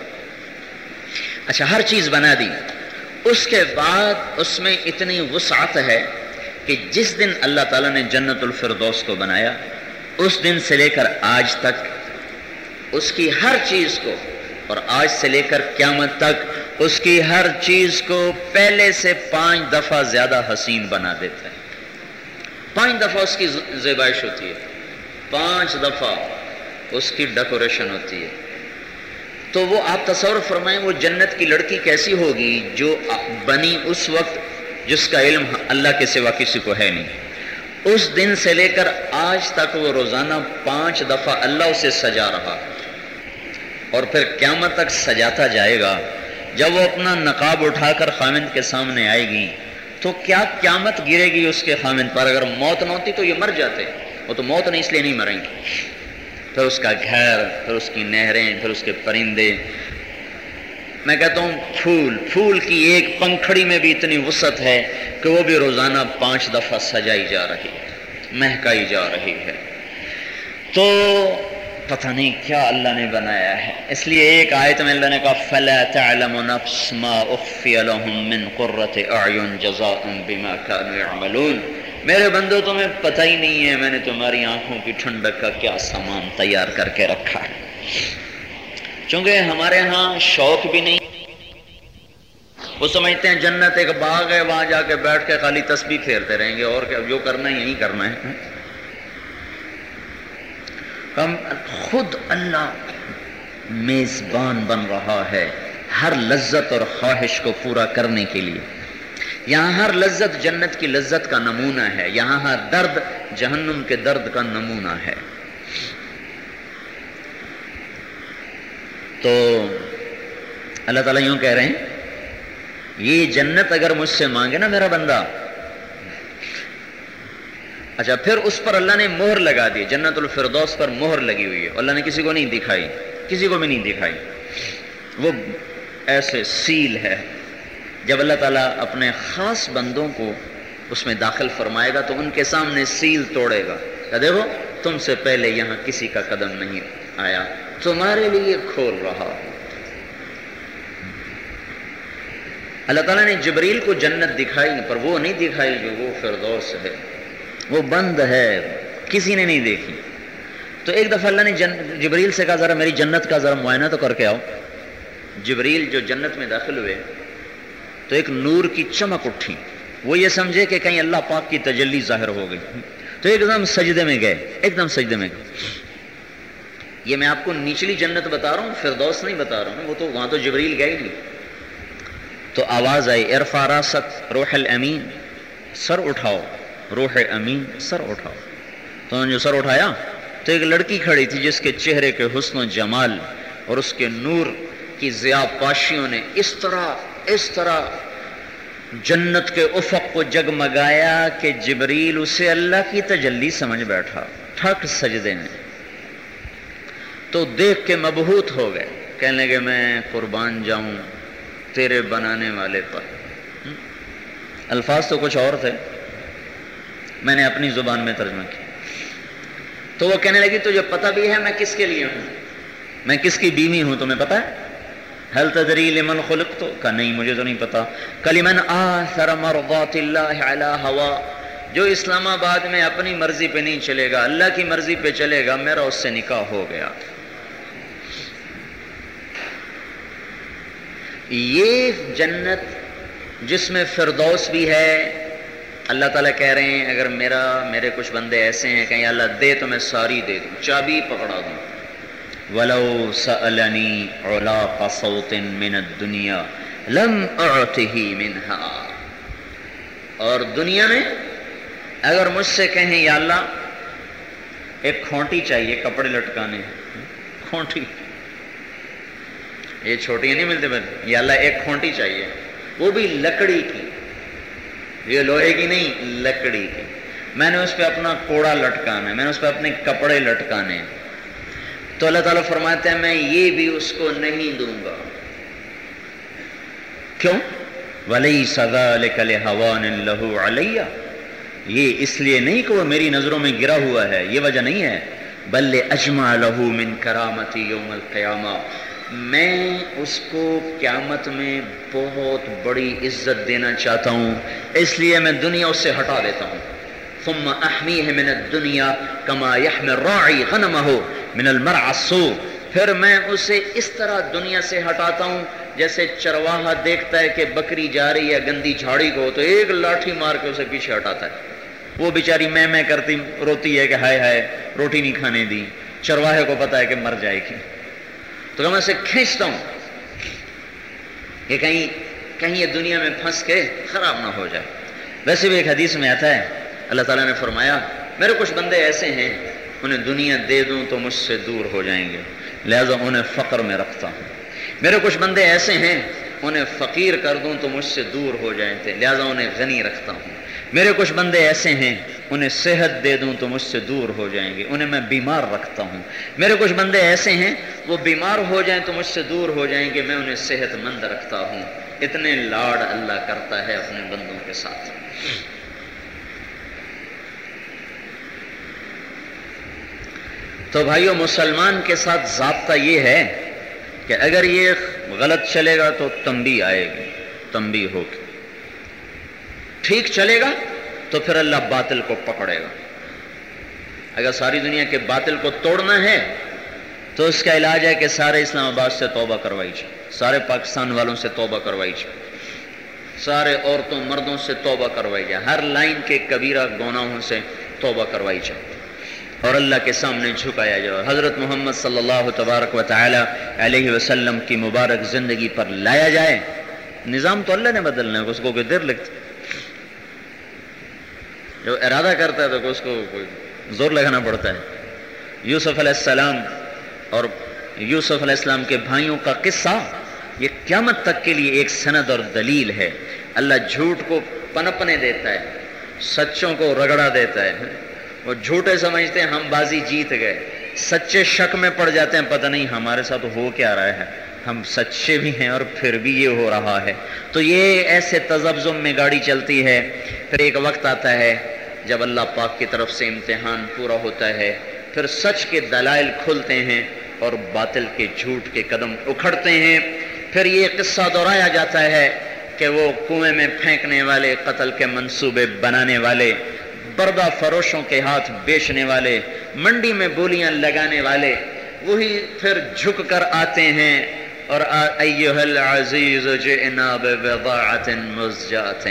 اچھا ہر چیز بنا دی۔ اس کے بعد اس میں اتنی وسعت ہے کہ جس دن اللہ تعالیٰ نے جنت الفردوس کو بنایا، اس دن سے لے کر آج تک اس کی ہر چیز کو، اور آج سے لے کر قیامت تک اس کی ہر چیز کو پہلے سے پانچ دفعہ زیادہ حسین بنا دیتا ہے۔ پانچ دفعہ اس کی زیبائش ہوتی ہے۔ پانچ دفعہ اس کی ڈیکوریشن ہوتی ہے۔ تو وہ آپ تصور فرمائیں وہ جنت کی لڑکی کیسی ہوگی جو بنی اس وقت جس کا علم اللہ کے سوا کسی کو ہے نہیں۔ اس دن سے لے کر آج تک وہ روزانہ پانچ دفعہ اللہ اسے سجا رہا۔ اور پھر قیامت تک سجاتا جائے گا جب وہ اپنا نقاب اٹھا کر خامند کے سامنے آئے گی۔ تو کیا قیامت گرے گی اس کے خامن پر؟ اگر موت نہ ہوتی تو یہ مر جاتے، وہ تو موت نہیں، اس لیے نہیں مریں گے۔ پھر اس کا گھر، پھر اس کی نہریں، پھر اس کے پرندے۔ میں کہتا ہوں، پھول پھول کی ایک پنکھڑی میں بھی اتنی وسعت ہے کہ وہ بھی روزانہ پانچ دفعہ سجائی جا رہی ہے، مہکائی جا رہی ہے۔ تو پتہ نہیں کیا اللہ نے بنایا ہے۔ اس لیے ایک آیت میں اللہ نے کہا، فلا تعلم نفس ما اخفی لهم من قرۃ اعین جزاء بما كانوا يعملون۔ میرے بندو، تمہیں پتہ ہی نہیں ہے، میں نے تمہاری آنکھوں کی ٹھنڈک کا کیا سامان تیار کر کے رکھا۔ ہے چونکہ ہمارے ہاں شوق بھی نہیں۔ وہ سمجھتے ہیں جنت ایک باغ ہے، وہاں جا کے بیٹھ کے خالی تسبیح پھیرتے رہیں گے، اور جو کرنا ہے یہی کرنا ہے۔ ہم خود اللہ میزبان بن رہا ہے ہر لذت اور خواہش کو پورا کرنے کے لیے۔ یہاں ہر لذت جنت کی لذت کا نمونہ ہے، یہاں ہر درد جہنم کے درد کا نمونہ ہے۔ تو اللہ تعالیٰ یوں کہہ رہے ہیں، یہ جنت اگر مجھ سے مانگے نا میرا بندہ اچھا پھر اس پر اللہ نے مہر لگا دی، جنت الفردوس پر مہر لگی ہوئی ہے۔ اللہ نے کسی کو نہیں دکھائی، کسی کو بھی نہیں دکھائی۔ وہ ایسے سیل ہے، جب اللہ تعالیٰ اپنے خاص بندوں کو اس میں داخل فرمائے گا تو ان کے سامنے سیل توڑے گا۔ کہ دیکھو، تم سے پہلے یہاں کسی کا قدم نہیں آیا۔ تمہارے لیے کھول رہا اللہ تعالیٰ نے جبریل کو جنت دکھائی، پر وہ نہیں دکھائی جو وہ فردوس ہے۔ وہ بند ہے، کسی نے نہیں دیکھی۔ تو ایک دفعہ اللہ نے جن، جبریل سے کہا، ذرا میری جنت کا ذرا معائنہ تو کر کے آؤ۔ جبریل جو جنت میں داخل ہوئے، تو ایک نور کی چمک اٹھی۔ وہ یہ سمجھے کہ کہیں اللہ پاک کی تجلی ظاہر ہو گئی۔ تو ایک دم سجدے میں گئے، ایک دم سجدے میں گئے۔ یہ میں آپ کو نیچلی جنت بتا رہا ہوں، فردوس نہیں بتا رہا ہوں، وہ تو وہاں تو جبریل گئے نہیں۔ تو آواز آئی ارفا راست، روح الامین، سر اٹھاؤ۔ روح امین سر اٹھاؤ۔ تو انہوں نے جو سر اٹھایا، تو ایک لڑکی کھڑی تھی جس کے چہرے کے حسن و جمال اور اس کے نور کی ضیاء پاشیوں نے اس طرح اس طرح جنت کے افق کو جگمگایا کہ جبریل اسے اللہ کی تجلی سمجھ بیٹھا۔ ٹھک سجدے میں۔ تو دیکھ کے مبہوت ہو گئے۔ کہنے لگے، میں قربان جاؤں تیرے بنانے والے پر۔ الفاظ تو کچھ اور تھے۔ میں نے اپنی زبان میں ترجمہ کیا۔ تو وہ کہنے لگی، تجھے پتہ بھی ہے میں کس کے لیے ہوں؟ میں کس کی بیوی ہوں تمہیں پتہ ہے؟ حل تدری لمن خلق تو کہا، نہیں، مجھے تو نہیں پتا کلیمن آثر مرضات اللہ علی ہوا جو اسلام آباد میں اپنی مرضی پہ نہیں چلے گا، اللہ کی مرضی پہ چلے گا، میرا اس سے نکاح ہو گیا۔ یہ جنت جس میں فردوس بھی ہے اللہ تعالیٰ کہہ رہے ہیں، اگر میرا، میرے کچھ بندے ایسے ہیں کہ اللہ دے تو میں ساری دے دوں، چابی پکڑا دوں۔ ولو سألنی علاق صوت من الدنیا لم اعتہی منہا اور دنیا میں اگر مجھ سے کہیں، یا اللہ، ایک کھونٹی چاہیے کپڑے لٹکانے۔ کھونٹی۔ یہ چھوٹی نہیں ملتے بس یا اللہ، ایک کھونٹی چاہیے۔ وہ بھی لکڑی کی۔ یہ لوہے کی نہیں، لکڑی کی۔ میں نے اس پہ اپنا کوڑا لٹکانا ہے، میں نے اس پہ اپنے کپڑے لٹکانے تو اللہ تعالیٰ فرماتے ہیں، میں یہ بھی اس کو نہیں دوں گا۔ کیوں؟ ولی سزا لکل حوان لہو علیہ یہ اس لیے نہیں کہ وہ میری نظروں میں گرا ہوا ہے، یہ وجہ نہیں ہے۔ بل اجما لہو من کرامتی یوم القیامہ میں اس کو قیامت میں بہت بڑی عزت دینا چاہتا ہوں، اس لیے میں دنیا اس سے ہٹا دیتا ہوں۔ ثم احمیہ من الدنیا کما یحم الراعی غنمہ من المرع السو پھر میں اسے اس طرح دنیا سے ہٹاتا ہوں جیسے چرواہا دیکھتا ہے کہ بکری جا رہی ہے، گندی جھاڑی کو تو ایک لاٹھی مار کے اسے پیچھے ہٹاتا ہے۔ وہ بیچاری میں میں کرتی، روتی ہے کہ ہائے ہائے، روٹی نہیں کھانے دی۔ چرواہے کو پتا ہے کہ مر جائے گی۔ تو میں اسے کھینچتا ہوں کہ کہیں کہیں یہ دنیا میں پھنس کے خراب نہ ہو جائے۔ ویسے بھی ایک حدیث میں آتا ہے، اللہ تعالیٰ نے فرمایا، میرے کچھ بندے ایسے ہیں، انہیں دنیا دے دوں تو مجھ سے دور ہو جائیں گے۔ لہذا انہیں فقر میں رکھتا ہوں۔ میرے کچھ بندے ایسے ہیں، انہیں فقیر کر دوں تو مجھ سے دور ہو جائیں تھے لہذا انہیں غنی رکھتا ہوں۔ میرے کچھ بندے ایسے ہیں انہیں صحت دے دوں تو مجھ سے دور ہو جائیں گے، انہیں میں بیمار رکھتا ہوں۔ میرے کچھ بندے ایسے ہیں، وہ بیمار ہو جائیں تو مجھ سے دور ہو جائیں گے، میں انہیں صحت مند رکھتا ہوں۔ اتنے لاڑ اللہ کرتا ہے اپنے بندوں کے ساتھ۔ تو بھائیو، مسلمان کے ساتھ ضابطہ یہ ہے کہ اگر یہ غلط چلے گا تو تمبی آئے گی تمبی ہوگی۔ ٹھیک چلے گا؟ تو پھر اللہ باطل کو پکڑے گا۔ اگر ساری دنیا کے باطل کو توڑنا ہے، تو اس کا علاج ہے کہ سارے اسلام آباد سے توبہ کروائی جائے۔ سارے پاکستان والوں سے توبہ کروائی جائے۔ سارے عورتوں، مردوں سے توبہ کروائی جائے۔ ہر لائن کے کبیرہ گناہوں سے توبہ کروائی جائے۔ اور اللہ کے سامنے جھکایا جائے۔ حضرت محمد صلی اللہ تبارک و تعالی علیہ وسلم کی مبارک زندگی پر لایا جائے۔ نظام تو اللہ نے بدلنا ہے، اس کو کوئی دیر لگتی۔ جو ارادہ کرتا ہے تو اس کو کوئی زور لگانا پڑتا ہے۔ یوسف علیہ السلام اور یوسف علیہ السلام کے بھائیوں کا قصہ یہ قیامت تک کے لیے ایک سند اور دلیل ہے۔ اللہ جھوٹ کو پنپنے دیتا ہے، سچوں کو رگڑا دیتا ہے۔ وہ جھوٹے سمجھتے ہیں، ہم بازی جیت گئے۔ سچے شک میں پڑ جاتے ہیں، پتہ نہیں ہمارے ساتھ ہو کیا رہا ہے۔ ہم سچے بھی ہیں اور پھر بھی یہ ہو رہا ہے۔ تو یہ ایسے تذبذم میں گاڑی چلتی ہے، پھر ایک وقت آتا ہے جب اللہ پاک کی طرف سے امتحان پورا ہوتا ہے، پھر سچ کے دلائل کھلتے ہیں اور باطل کے جھوٹ کے قدم اکھڑتے ہیں۔ پھر یہ قصہ دہرایا جاتا ہے کہ وہ کنویں میں پھینکنے والے، قتل کے منصوبے بنانے والے، بردہ فروشوں کے ہاتھ بیچنے والے، منڈی میں بولیاں لگانے والے، وہی پھر جھک کر آتے ہیں۔ اور ایوہ العزیز جئنا ببضاعت مزجات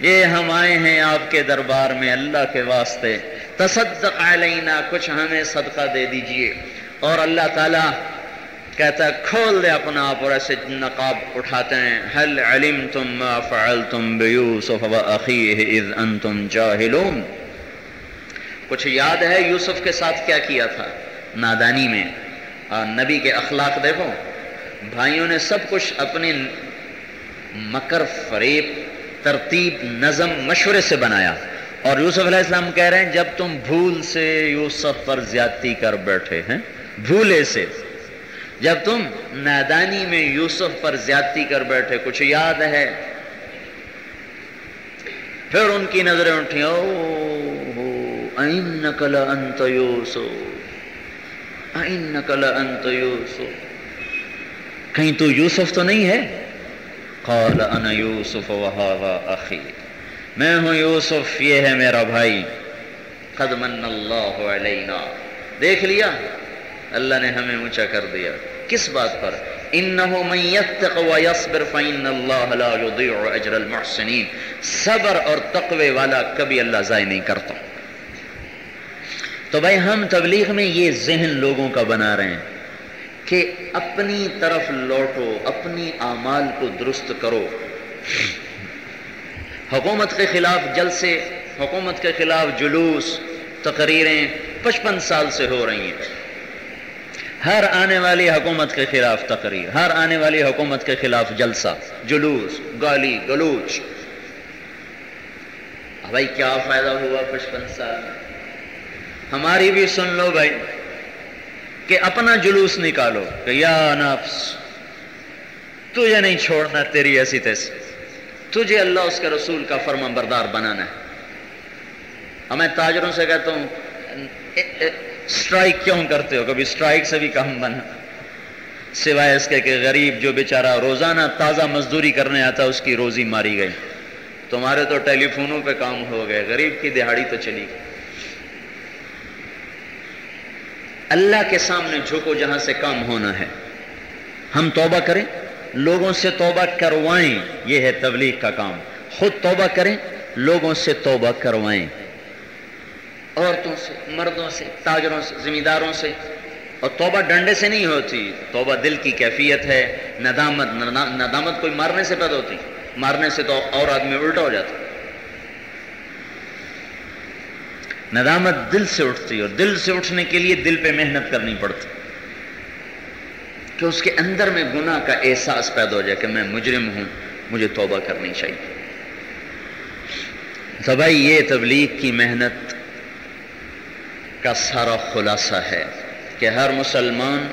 یہ ہم آئے ہیں آپ کے دربار میں اللہ کے واسطے۔ تصدق علینا، کچھ ہمیں صدقہ دے دیجیے۔ اور اللہ تعالیٰ کہتا ہے، کھول دے اپنا آپ اور ایسے نقاب اٹھاتے ہیں۔ حل علمتم ما فعلتم بیوسف و اخیہ اذ انتم جاہلون؟ کچھ یاد ہے یوسف کے ساتھ کیا کیا تھا؟ نادانی میں۔ اور نبی کے اخلاق دیکھو۔ بھائیوں نے سب کچھ اپنی مکر فریب ترتیب نظم مشورے سے بنایا۔ اور یوسف علیہ السلام کہہ رہے ہیں، جب تم بھول سے یوسف پر زیادتی کر بیٹھے ہیں، بھولے سے، جب تم نادانی میں یوسف پر زیادتی کر بیٹھے، کچھ یاد ہے؟ پھر ان کی نظریں اٹھی او نقل انت یوسو نقل انت یوسو کہیں تو یوسف تو نہیں ہے؟ قال انا یوسف وهذا اخی. میں ہوں یوسف، یہ ہے میرا بھائی. قد من اللہ علینا. دیکھ لیا؟ اللہ نے ہمیں اونچا کر دیا. کس بات پر؟ انہو من یتق و یصبر فإن اللہ لا یضیع اجر المحسنین. صبر اور تقوی والا کبھی اللہ ضائع نہیں کرتا. تو بھائی، ہم تبلیغ میں یہ ذہن لوگوں کا بنا رہے ہیں. کہ اپنی طرف لوٹو، اپنی اعمال کو درست کرو۔ حکومت کے خلاف جلسے، حکومت کے خلاف جلوس، تقریریں پچپن سال سے ہو رہی ہیں۔ ہر آنے والی حکومت کے خلاف تقریر، ہر آنے والی حکومت کے خلاف جلسہ، جلوس، گالی، گلوچ۔ بھائی کیا فائدہ ہوا پچپن سال میں؟ ہماری بھی سن لو بھائی۔ کہ اپنا جلوس نکالو کہ یا نفس، تجھے نہیں چھوڑنا، تیری ایسی تیسی تجھے اللہ اس کے رسول کا فرما بردار بنانا ہے۔ ہمیں تاجروں سے کہتا ہوں سٹرائک کیوں کرتے ہو؟ کبھی سٹرائک سے بھی کام بنا سوائے اس کے کہ غریب جو بیچارہ روزانہ تازہ مزدوری کرنے آتا، اس کی روزی ماری گئی۔ تمہارے تو ٹیلی فونوں پہ کام ہو گئے، غریب کی دہاڑی تو چلی گئی۔ اللہ کے سامنے جھکو جہاں سے کام ہونا ہے۔ ہم توبہ کریں، لوگوں سے توبہ کروائیں، یہ ہے تبلیغ کا کام۔ خود توبہ کریں، لوگوں سے توبہ کروائیں۔ عورتوں سے، مردوں سے، تاجروں سے ذمہ داروں سے۔ اور توبہ ڈنڈے سے نہیں ہوتی، توبہ دل کی کیفیت ہے۔ ندامت ندامت کوئی مارنے سے پیدا ہوتی، مارنے سے تو اور آدمی الٹا ہو جاتا۔ ندامت دل سے اٹھتی اور دل سے اٹھنے کے لیے دل پہ محنت کرنی پڑتی کہ اس کے اندر میں گناہ کا احساس پیدا ہو جائے کہ میں مجرم ہوں، مجھے توبہ کرنی چاہیے۔ تو بھائی یہ تبلیغ کی محنت کا سارا خلاصہ ہے کہ ہر مسلمان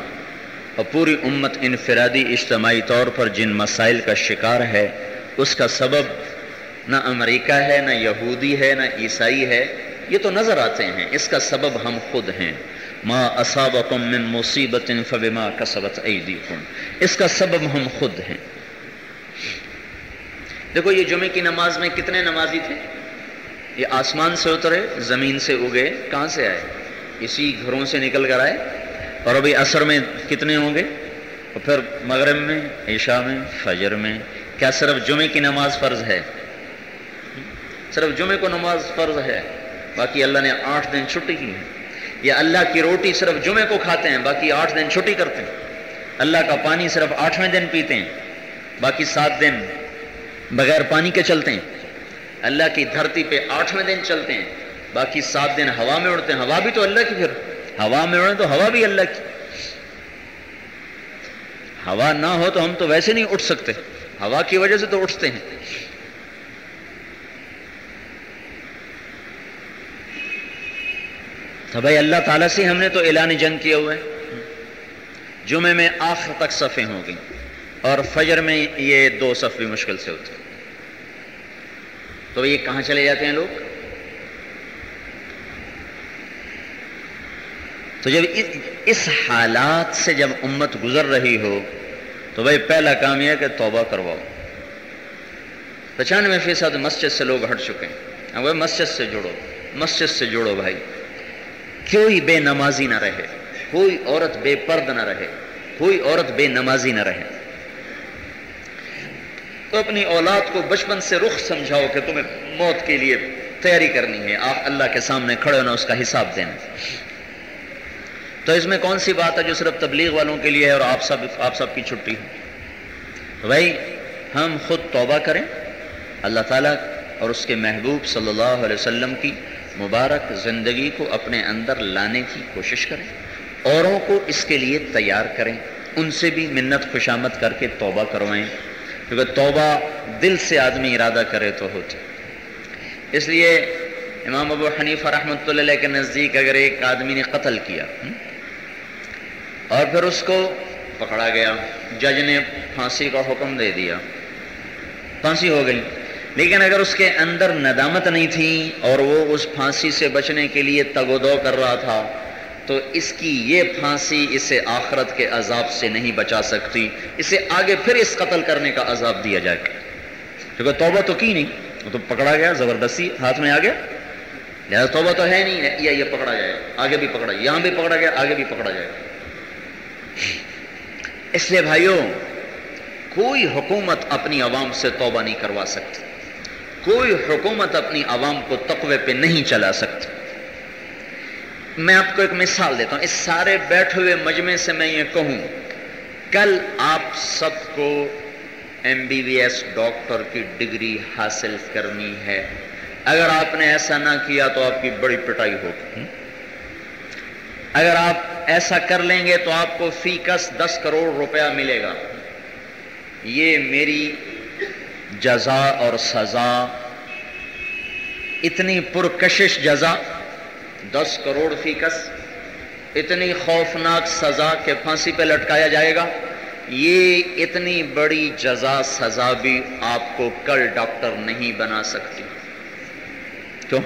اور پوری امت انفرادی اجتماعی طور پر جن مسائل کا شکار ہے، اس کا سبب نہ امریکہ ہے، نہ یہودی ہے، نہ عیسائی ہے یہ تو نظر آتے ہیں، اس کا سبب ہم خود ہیں۔ ما اصابکم من مصیبت فبما کسبت ایدیکم اس کا سبب ہم خود ہیں۔ دیکھو، یہ جمعے کی نماز میں کتنے نمازی تھے؟ یہ آسمان سے اترے، زمین سے اگے، کہاں سے آئے؟ اسی گھروں سے نکل کر آئے۔ اور ابھی عصر میں کتنے ہوں گے؟ اور پھر مغرب میں، عشاء میں، فجر میں۔ کیا صرف جمعے کی نماز فرض ہے؟ صرف جمعے کو نماز فرض ہے۔ باقی اللہ نے آٹھ دن چھٹی کی ہے یا اللہ کی روٹی صرف جمعے کو کھاتے ہیں، باقی آٹھ دن چھٹی کرتے ہیں۔ اللہ کا پانی صرف آٹھویں دن پیتے ہیں، باقی سات دن بغیر پانی کے چلتے ہیں۔ اللہ کی دھرتی پہ آٹھویں دن چلتے ہیں، باقی سات دن ہوا میں اڑتے ہیں۔ ہوا بھی تو اللہ کی پھر۔ ہوا میں اڑے تو ہوا بھی اللہ کی۔ ہوا نہ ہو تو ہم تو ویسے نہیں اٹھ سکتے۔ ہوا کی وجہ سے تو اٹھتے ہیں۔ تو بھائی اللہ تعالیٰ سے ہم نے تو اعلان جنگ کیا ہوا ہے جمعے میں آخر تک صفیں ہوں گی اور فجر میں یہ دو صف بھی مشکل سے ہوتے تو یہ کہاں چلے جاتے ہیں لوگ؟ تو جب اس حالات سے جب امت گزر رہی ہو، تو بھائی پہلا کام یہ ہے کہ توبہ کرواؤ۔ پچانوے فیصد مسجد سے لوگ ہٹ چکے ہیں۔ وہ مسجد سے جڑو، مسجد سے جڑو بھائی۔ کوئی بے نمازی نہ رہے، کوئی عورت بے پرد نہ رہے، کوئی عورت بے نمازی نہ رہے۔ تو اپنی اولاد کو بچپن سے رخ سمجھاؤ کہ تمہیں موت کے لیے تیاری کرنی ہے، آپ اللہ کے سامنے کھڑے ہونا، اس کا حساب دینا۔ تو اس میں کون سی بات ہے جو صرف تبلیغ والوں کے لیے ہے اور آپ سب آپ سب کی چھٹی ہو بھائی، ہم خود توبہ کریں، اللہ تعالیٰ اور اس کے محبوب صلی اللہ علیہ وسلم کی مبارک زندگی کو اپنے اندر لانے کی کوشش کریں، اوروں کو اس کے لیے تیار کریں، ان سے بھی منت خوشامد کر کے توبہ کروائیں۔ کیونکہ توبہ دل سے آدمی ارادہ کرے تو ہوتی۔ اس لیے امام ابو حنیفہ رحمۃ اللہ کے نزدیک اگر ایک آدمی نے قتل کیا اور پھر اس کو پکڑا گیا۔ جج نے پھانسی کا حکم دے دیا۔ پھانسی ہو گئی۔ لیکن اگر اس کے اندر ندامت نہیں تھی اور وہ اس پھانسی سے بچنے کے لیے تگ و دو کر رہا تھا، تو اس کی یہ پھانسی اسے آخرت کے عذاب سے نہیں بچا سکتی۔ اسے آگے پھر اس قتل کرنے کا عذاب دیا جائے۔ گا کیونکہ توبہ تو کی نہیں، وہ تو پکڑا گیا، زبردستی ہاتھ میں آ گیا۔ لہٰذا توبہ تو ہے نہیں، یا یہ پکڑا جائے، آگے بھی پکڑا، یہاں بھی پکڑا گیا، آگے بھی پکڑا جائے۔ اس لیے بھائیوں، کوئی حکومت اپنی عوام سے توبہ نہیں کروا سکتی۔ کوئی حکومت اپنی عوام کو تقوی پہ نہیں چلا سکتی۔ میں آپ کو ایک مثال دیتا ہوں۔ اس سارے بیٹھے ہوئے مجمع سے میں یہ کہوں، کل آپ سب کو M B B S doctor کی ڈگری حاصل کرنی ہے۔ اگر آپ نے ایسا نہ کیا تو آپ کی بڑی پٹائی ہوگی۔ اگر آپ ایسا کر لیں گے تو آپ کو فی کس دس کروڑ روپیہ ملے گا۔ یہ میری جزا اور سزا، اتنی پرکشش جزا، دس کروڑ فی کس اتنی خوفناک سزا کہ پھانسی پہ لٹکایا جائے گا۔ یہ اتنی بڑی جزا، سزا بھی آپ کو کل ڈاکٹر نہیں بنا سکتی۔ کیوں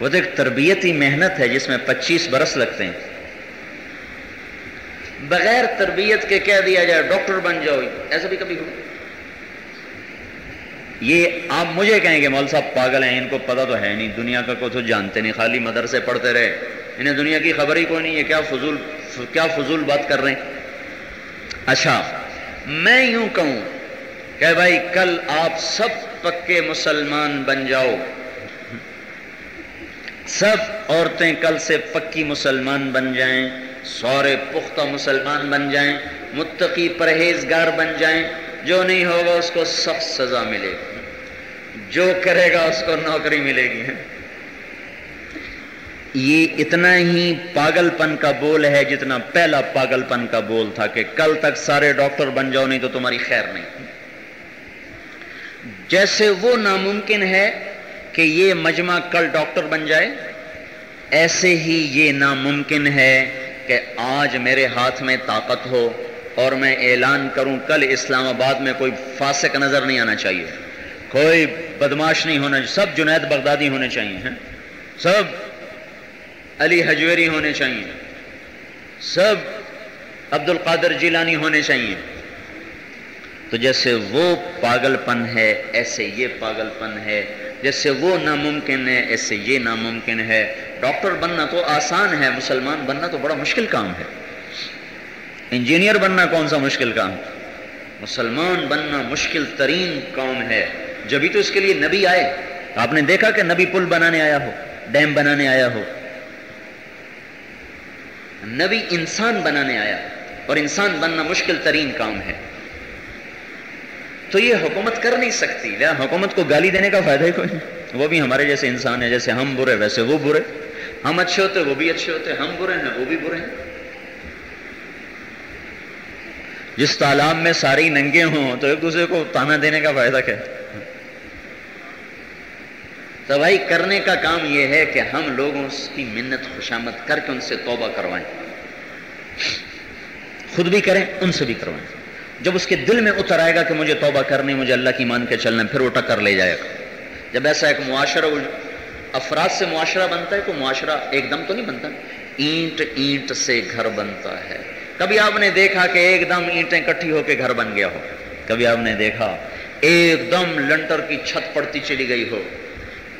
وہ تو ایک تربیتی محنت ہے جس میں پچیس برس لگتے ہیں۔ بغیر تربیت کے کہہ دیا جائے، ڈاکٹر بن جاؤ۔ ایسا بھی کبھی ہو یہ آپ مجھے کہیں گے مول صاحب پاگل ہیں، ان کو پتہ تو ہے نہیں، دنیا کا کوئی تو جانتے نہیں، خالی مدرسے پڑھتے رہے۔ انہیں دنیا کی خبر ہی کوئی نہیں ہے، کیا فضول کیا فضول بات کر رہے ہیں؟ اچھا میں یوں کہوں کہ بھائی، کل آپ سب پکے مسلمان بن جاؤ۔ سب عورتیں کل سے پکی مسلمان بن جائیں سورے پختہ مسلمان بن جائیں، متقی پرہیزگار بن جائیں۔ جو نہیں ہوگا اس کو سخت سزا ملے گی۔ جو کرے گا اس کو نوکری ملے گی۔ یہ اتنا ہی پاگل پن کا بول ہے جتنا پہلا پاگل پن کا بول تھا کہ کل تک سارے ڈاکٹر بن جاؤ، نہیں تو تمہاری خیر نہیں۔ جیسے وہ ناممکن ہے کہ یہ مجمع کل ڈاکٹر بن جائے، ایسے ہی یہ ناممکن ہے کہ آج میرے ہاتھ میں طاقت ہو۔ اور میں اعلان کروں کل اسلام آباد میں کوئی فاسق نظر نہیں آنا چاہیے۔ کوئی بدماش نہیں ہونا سب جنید بغدادی ہونے چاہیے ہیں۔ سب علی حجویری ہونے چاہیے۔ سب عبد القادر جیلانی ہونے چاہیے۔ تو جیسے وہ پاگل پن ہے، ایسے یہ پاگل پن ہے۔ جیسے وہ ناممکن ہے، ایسے یہ ناممکن ہے۔ ڈاکٹر بننا تو آسان ہے، مسلمان بننا تو بڑا مشکل کام ہے۔ انجینئر بننا کون سا مشکل کام؟ مسلمان بننا مشکل ترین کام ہے۔ جبھی تو اس کے لیے نبی آئے، آپ نے دیکھا کہ نبی پل بنانے آیا ہو، ڈیم بنانے آیا ہو۔ نبی انسان بنانے آیا اور انسان بننا مشکل ترین کام ہے۔ تو یہ حکومت کر نہیں سکتی۔ لیا حکومت کو گالی دینے کا فائدہ ہی کوئی نہیں۔ وہ بھی ہمارے جیسے انسان ہے جیسے ہم برے، ویسے وہ برے۔ ہم اچھے ہوتے، وہ بھی اچھے ہوتے۔ ہم برے ہیں، وہ بھی برے ہیں۔ جس تالاب میں ساری ننگے ہوں تو ایک دوسرے کو تانا دینے کا فائدہ کیا؟ تو بھائی کرنے کا کام یہ ہے کہ ہم لوگوں کی منت خوشامد کر کے ان سے توبہ کروائیں۔ خود بھی کریں، ان سے بھی کروائیں۔ جب اس کے دل میں اتر آئے گا کہ مجھے توبہ کرنی، مجھے اللہ کی مان کے چلنا، پھر وہ ٹکر لے جائے گا۔ جب ایسا ایک معاشرہ افراد سے معاشرہ بنتا ہے، تو معاشرہ ایک دم تو نہیں بنتا، اینٹ اینٹ سے گھر بنتا ہے۔ کبھی آپ نے دیکھا کہ ایک دم اینٹیں کٹھی ہو کے گھر بن گیا ہو؟ کبھی آپ نے دیکھا ایک دم لنٹر کی چھت پڑتی چلی گئی ہو؟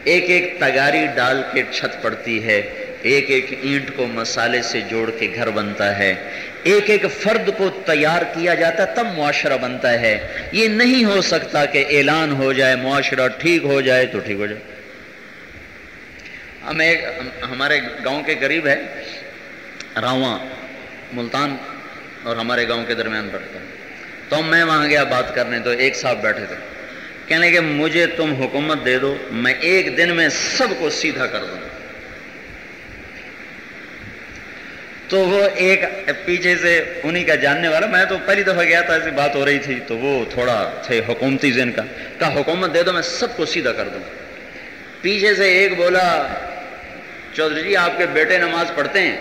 ایک ایک تگاری ڈال کے چھت پڑتی ہے، ایک ایک اینٹ کو مسالے سے جوڑ کے گھر بنتا ہے، ایک ایک فرد کو تیار کیا جاتا تب معاشرہ بنتا ہے۔ یہ نہیں ہو سکتا کہ اعلان ہو جائے، معاشرہ ٹھیک ہو جائے تو ٹھیک ہو جائے۔ ہم ایک ہمارے گاؤں کے قریب ہے، راواں، ملتان اور ہمارے گاؤں کے درمیان پڑتا ہے تو میں وہاں گیا بات کرنے، تو ایک صاحب بیٹھے تھے۔ کہنے کہ مجھے تم حکومت دے دو، میں ایک دن میں سب کو سیدھا کر دوں۔ تو وہ ایک پیچھے سے انہی کا جاننے والا، میں تو پہلی دفعہ گیا تھا، ایسی بات ہو رہی تھی۔ تو وہ تھوڑا تھے حکومتی ذہن کا، کہا، حکومت دے دو، میں سب کو سیدھا کر دوں۔ پیچھے سے ایک بولا، چودھری جی آپ کے بیٹے نماز پڑھتے ہیں۔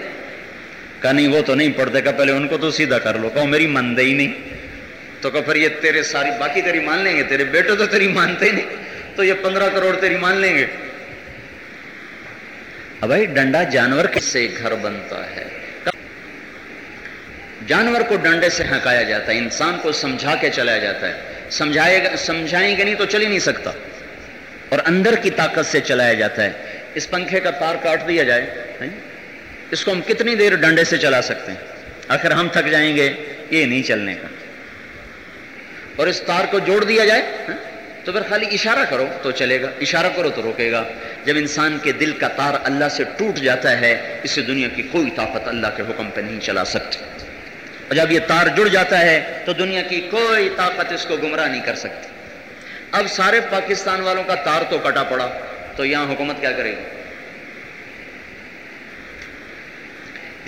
کہا، نہیں، وہ تو نہیں پڑھتے، کہا، پہلے ان کو تو سیدھا کر لو کہو میری ماندے ہی نہیں۔ تو کہ پھر یہ تیرے ساری، باقی تیری مان لیں گے؟ تیرے بیٹے تو تیری مانتے ہی نہیں، تو یہ پندرہ کروڑ تیری مان لیں گے۔ بھائی، ڈنڈا جانور کس سے گھر بنتا ہے؟ جانور کو ڈنڈے سے ہکایا جاتا ہے، انسان کو سمجھا کے چلایا جاتا ہے۔ سمجھائے گا، سمجھائیں گے نہیں تو چل ہی نہیں سکتا۔ اور اندر کی طاقت سے چلایا جاتا ہے۔ اس پنکھے کا تار کاٹ دیا جائے اس کو ہم کتنی دیر ڈنڈے سے چلا سکتے ہیں؟ آخر ہم تھک جائیں گے، یہ نہیں چلنے کا۔ اور اس تار کو جوڑ دیا جائے ہاں؟ تو پھر خالی اشارہ کرو تو چلے گا، اشارہ کرو تو روکے گا۔ جب انسان کے دل کا تار اللہ سے ٹوٹ جاتا ہے، اس دنیا کی کوئی طاقت اللہ کے حکم پہ نہیں چلا سکتی۔ اور جب یہ تار جڑ جاتا ہے، تو دنیا کی کوئی طاقت اس کو گمراہ نہیں کر سکتی۔ اب سارے پاکستان والوں کا تار تو کٹا پڑا، تو یہاں حکومت کیا کرے گی؟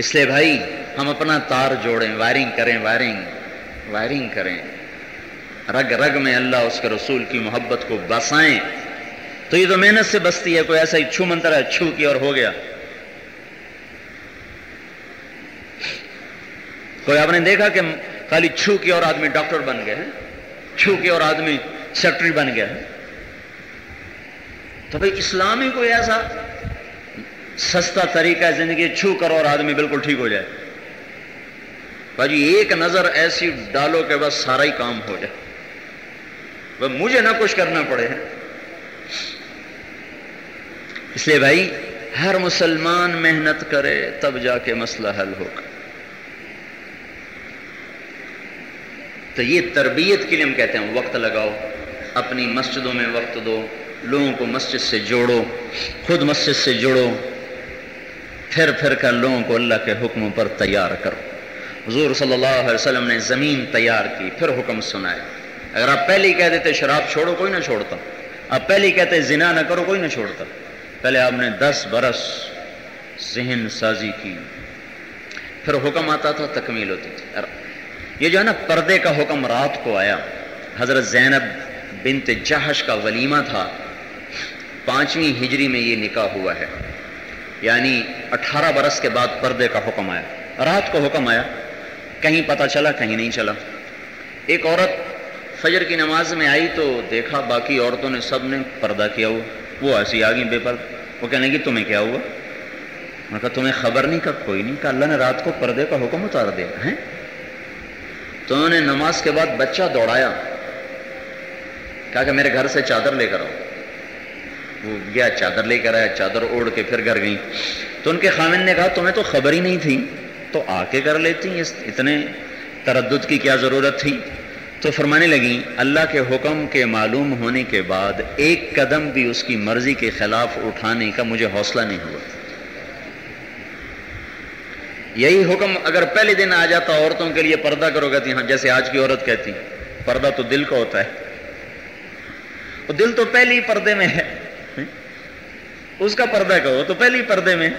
اس لیے بھائی ہم اپنا تار جوڑیں، وائرنگ کریں، وائرنگ وائرنگ کریں۔ رگ رگ میں اللہ اس کے رسول کی محبت کو بسائیں۔ تو یہ تو محنت سے بستی ہے، کوئی ایسا ہی چھو منتر ہے، چھو کی اور ہو گیا۔ کوئی آپ نے دیکھا کہ خالی چھو کی اور آدمی ڈاکٹر بن گئے ہیں؟ چھو کی اور آدمی سیکٹری بن گیا ہے تو بھائی اسلامی کوئی ایسا سستا طریقہ زندگی چھو کرو اور آدمی بالکل ٹھیک ہو جائے۔ بھائی ایک نظر ایسی ڈالو کہ بس سارا ہی کام ہو جائے۔ وہ مجھے نہ کچھ کرنا پڑے۔ اس لیے بھائی، ہر مسلمان محنت کرے تب جا کے مسئلہ حل ہوگا۔ تو یہ تربیت کے لیے ہم کہتے ہیں، وقت لگاؤ، اپنی مسجدوں میں وقت دو، لوگوں کو مسجد سے جوڑو، خود مسجد سے جوڑو۔ پھر پھر کر لوگوں کو اللہ کے حکموں پر تیار کرو۔ حضور صلی اللہ علیہ وسلم نے زمین تیار کی، پھر حکم سنائے اگر آپ پہلے ہی کہہ دیتے شراب چھوڑو، کوئی نہ چھوڑتا۔ آپ پہلے ہی کہتے زنا نہ کرو، کوئی نہ چھوڑتا۔ پہلے آپ نے دس برس ذہن سازی کی۔ پھر حکم آتا تھا، تکمیل ہوتی تھی۔ یہ جو ہے نا، پردے کا حکم رات کو آیا۔ حضرت زینب بنت جہش کا ولیمہ تھا۔ پانچویں ہجری میں یہ نکاح ہوا ہے۔ یعنی اٹھارہ برس کے بعد پردے کا حکم آیا۔ رات کو حکم آیا۔ کہیں پتہ چلا، کہیں نہیں چلا۔ ایک عورت فجر کی نماز میں آئی تو دیکھا باقی عورتوں نے سب نے پردہ کیا ہوا۔ وہ ایسی آ گئی بے پرد۔ وہ کہنے لگی، تمہیں کیا ہوا؟ نے کہا، تمہیں خبر نہیں کہا کوئی نہیں۔ کہا، اللہ نے رات کو پردے کا حکم اتار دیا ہے تو انہوں نے نماز کے بعد بچہ دوڑایا۔ کہا کہ میرے گھر سے چادر لے کر آؤ۔ وہ گیا، چادر لے کر آیا، چادر اوڑھ کے پھر گھر گئی تو ان کے خامن نے کہا، تمہیں تو خبر ہی نہیں تھی۔ تو آ کے کر لیتی اتنے تردد کی کیا ضرورت تھی؟ تو فرمانے لگی اللہ کے حکم کے معلوم ہونے کے بعد ایک قدم بھی اس کی مرضی کے خلاف اٹھانے کا مجھے حوصلہ نہیں ہوا۔ یہی حکم اگر پہلے دن آ جاتا، عورتوں کے لیے پردہ کرو کہتی ہاں جیسے آج کی عورت کہتی، پردہ تو دل کا ہوتا ہے۔ وہ دل تو پہلی پردے میں ہے۔ اس کا پردہ کہو تو پہلی پردے میں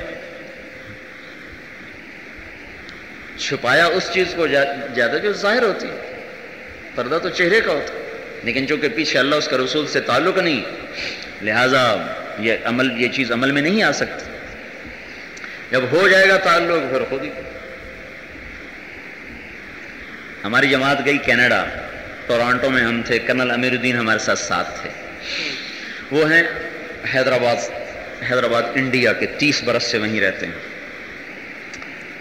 چھپایا اس چیز کو زیادہ جو ظاہر ہوتی پردہ تو چہرے کا ہوتا لیکن چونکہ پیچھے اللہ اس کا رسول سے تعلق نہیں، لہذا یہ عمل یہ چیز عمل میں نہیں آ سکتی۔ جب ہو جائے گا تعلق، پھر خود ہی۔ ہماری جماعت گئی کینیڈا، ٹورانٹو میں ہم تھے، کرنل امیر الدین ہمارے ساتھ ساتھ تھے۔ وہ ہیں حیدرآباد۔ حیدرآباد، انڈیا کے تیس برس سے وہیں رہتے ہیں۔